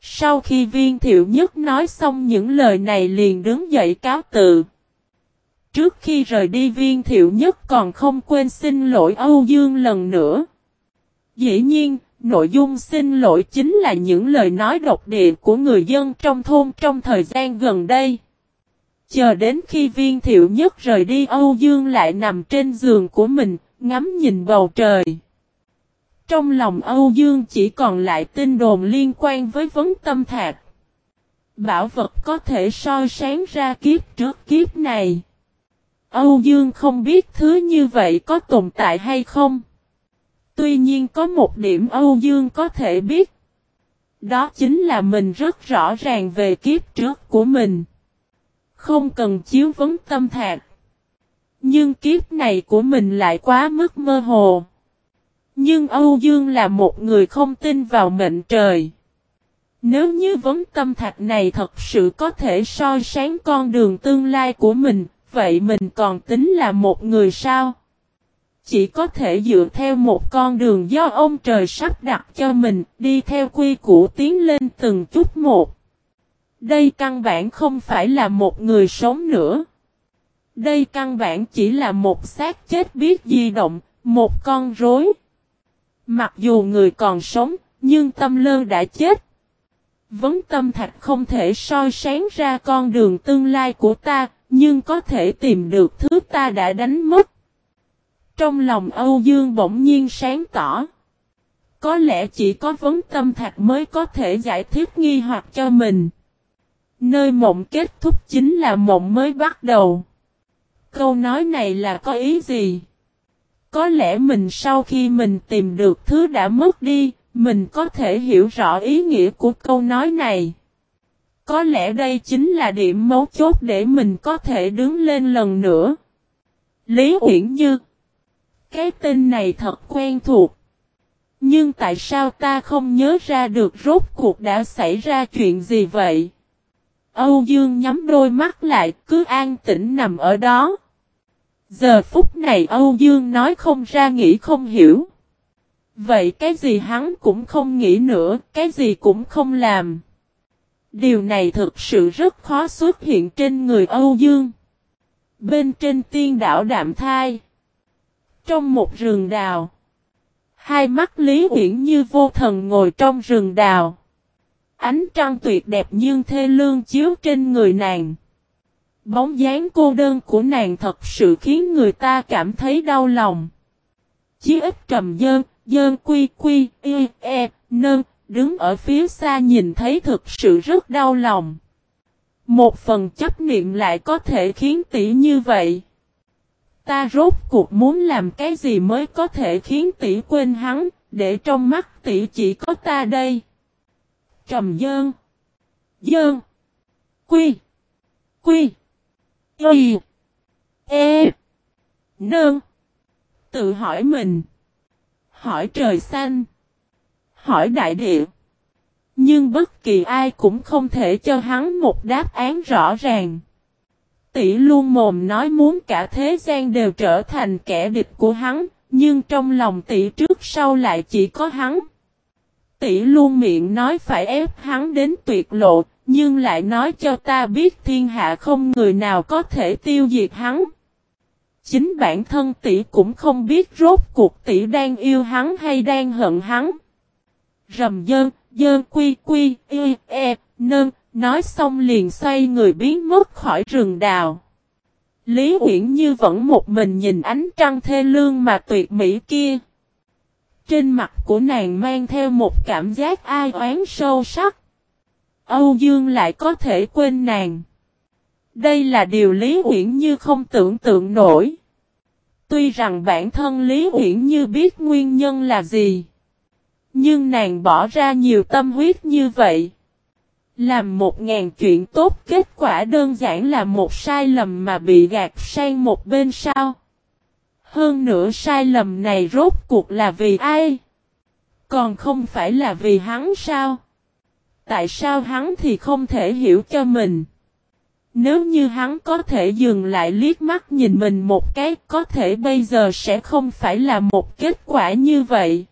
Sau khi viên thiệu nhất nói xong những lời này liền đứng dậy cáo tự. Trước khi rời đi viên thiệu nhất còn không quên xin lỗi Âu Dương lần nữa. Dĩ nhiên, nội dung xin lỗi chính là những lời nói độc địa của người dân trong thôn trong thời gian gần đây. Chờ đến khi viên thiệu nhất rời đi Âu Dương lại nằm trên giường của mình, ngắm nhìn bầu trời. Trong lòng Âu Dương chỉ còn lại tin đồn liên quan với vấn tâm thạc. Bảo vật có thể soi sáng ra kiếp trước kiếp này. Âu Dương không biết thứ như vậy có tồn tại hay không. Tuy nhiên có một điểm Âu Dương có thể biết. Đó chính là mình rất rõ ràng về kiếp trước của mình. Không cần chiếu vấn tâm thạc. Nhưng kiếp này của mình lại quá mức mơ hồ. Nhưng Âu Dương là một người không tin vào mệnh trời. Nếu như vấn tâm thạch này thật sự có thể soi sáng con đường tương lai của mình, vậy mình còn tính là một người sao? Chỉ có thể dựa theo một con đường do ông trời sắp đặt cho mình, đi theo quy củ tiến lên từng chút một. Đây căn bản không phải là một người sống nữa. Đây căn bản chỉ là một xác chết biết di động, một con rối. Mặc dù người còn sống, nhưng tâm lơ đã chết. Vấn tâm thạch không thể soi sáng ra con đường tương lai của ta, nhưng có thể tìm được thứ ta đã đánh mất. Trong lòng Âu Dương bỗng nhiên sáng tỏ. Có lẽ chỉ có vấn tâm thạch mới có thể giải thích nghi hoặc cho mình. Nơi mộng kết thúc chính là mộng mới bắt đầu. Câu nói này là có ý gì? Có lẽ mình sau khi mình tìm được thứ đã mất đi, mình có thể hiểu rõ ý nghĩa của câu nói này. Có lẽ đây chính là điểm mấu chốt để mình có thể đứng lên lần nữa. Lý Uyển Như Cái tên này thật quen thuộc. Nhưng tại sao ta không nhớ ra được rốt cuộc đã xảy ra chuyện gì vậy? Âu Dương nhắm đôi mắt lại cứ an tĩnh nằm ở đó. Giờ phút này Âu Dương nói không ra nghĩ không hiểu. Vậy cái gì hắn cũng không nghĩ nữa, cái gì cũng không làm. Điều này thực sự rất khó xuất hiện trên người Âu Dương. Bên trên tiên đảo Đạm Thai. Trong một rừng đào. Hai mắt Lý Uyển như vô thần ngồi trong rừng đào. Ánh trăng tuyệt đẹp nhưng thê lương chiếu trên người nàng. Bóng dáng cô đơn của nàng thật sự khiến người ta cảm thấy đau lòng. Chí ít trầm dơn, dơn quy quy, y, e, nơn, đứng ở phía xa nhìn thấy thực sự rất đau lòng. Một phần chấp niệm lại có thể khiến tỷ như vậy. Ta rốt cuộc muốn làm cái gì mới có thể khiến tỷ quên hắn, để trong mắt tỷ chỉ có ta đây. Trầm dơn. Dơn. Quy. Quy. Y. E. Nơn. Tự hỏi mình. Hỏi trời xanh. Hỏi đại địa. Nhưng bất kỳ ai cũng không thể cho hắn một đáp án rõ ràng. tỷ luôn mồm nói muốn cả thế gian đều trở thành kẻ địch của hắn, nhưng trong lòng tỷ trước sau lại chỉ có hắn. Tỷ luôn miệng nói phải ép hắn đến tuyệt lộ, nhưng lại nói cho ta biết thiên hạ không người nào có thể tiêu diệt hắn. Chính bản thân tỷ cũng không biết rốt cuộc tỷ đang yêu hắn hay đang hận hắn. Rầm dơn, dơn quy quy, y, e, nơn, nói xong liền xoay người biến mất khỏi rừng đào. Lý Uyển Như vẫn một mình nhìn ánh trăng thê lương mà tuyệt mỹ kia. Trên mặt của nàng mang theo một cảm giác ai oán sâu sắc. Âu Dương lại có thể quên nàng. Đây là điều Lý Uyển Như không tưởng tượng nổi. Tuy rằng bản thân Lý Uyển Như biết nguyên nhân là gì. Nhưng nàng bỏ ra nhiều tâm huyết như vậy. Làm một ngàn chuyện tốt, kết quả đơn giản là một sai lầm mà bị gạt sang một bên sao. Hơn nữa sai lầm này rốt cuộc là vì ai? Còn không phải là vì hắn sao? Tại sao hắn thì không thể hiểu cho mình? Nếu như hắn có thể dừng lại liếc mắt nhìn mình một cái, có thể bây giờ sẽ không phải là một kết quả như vậy.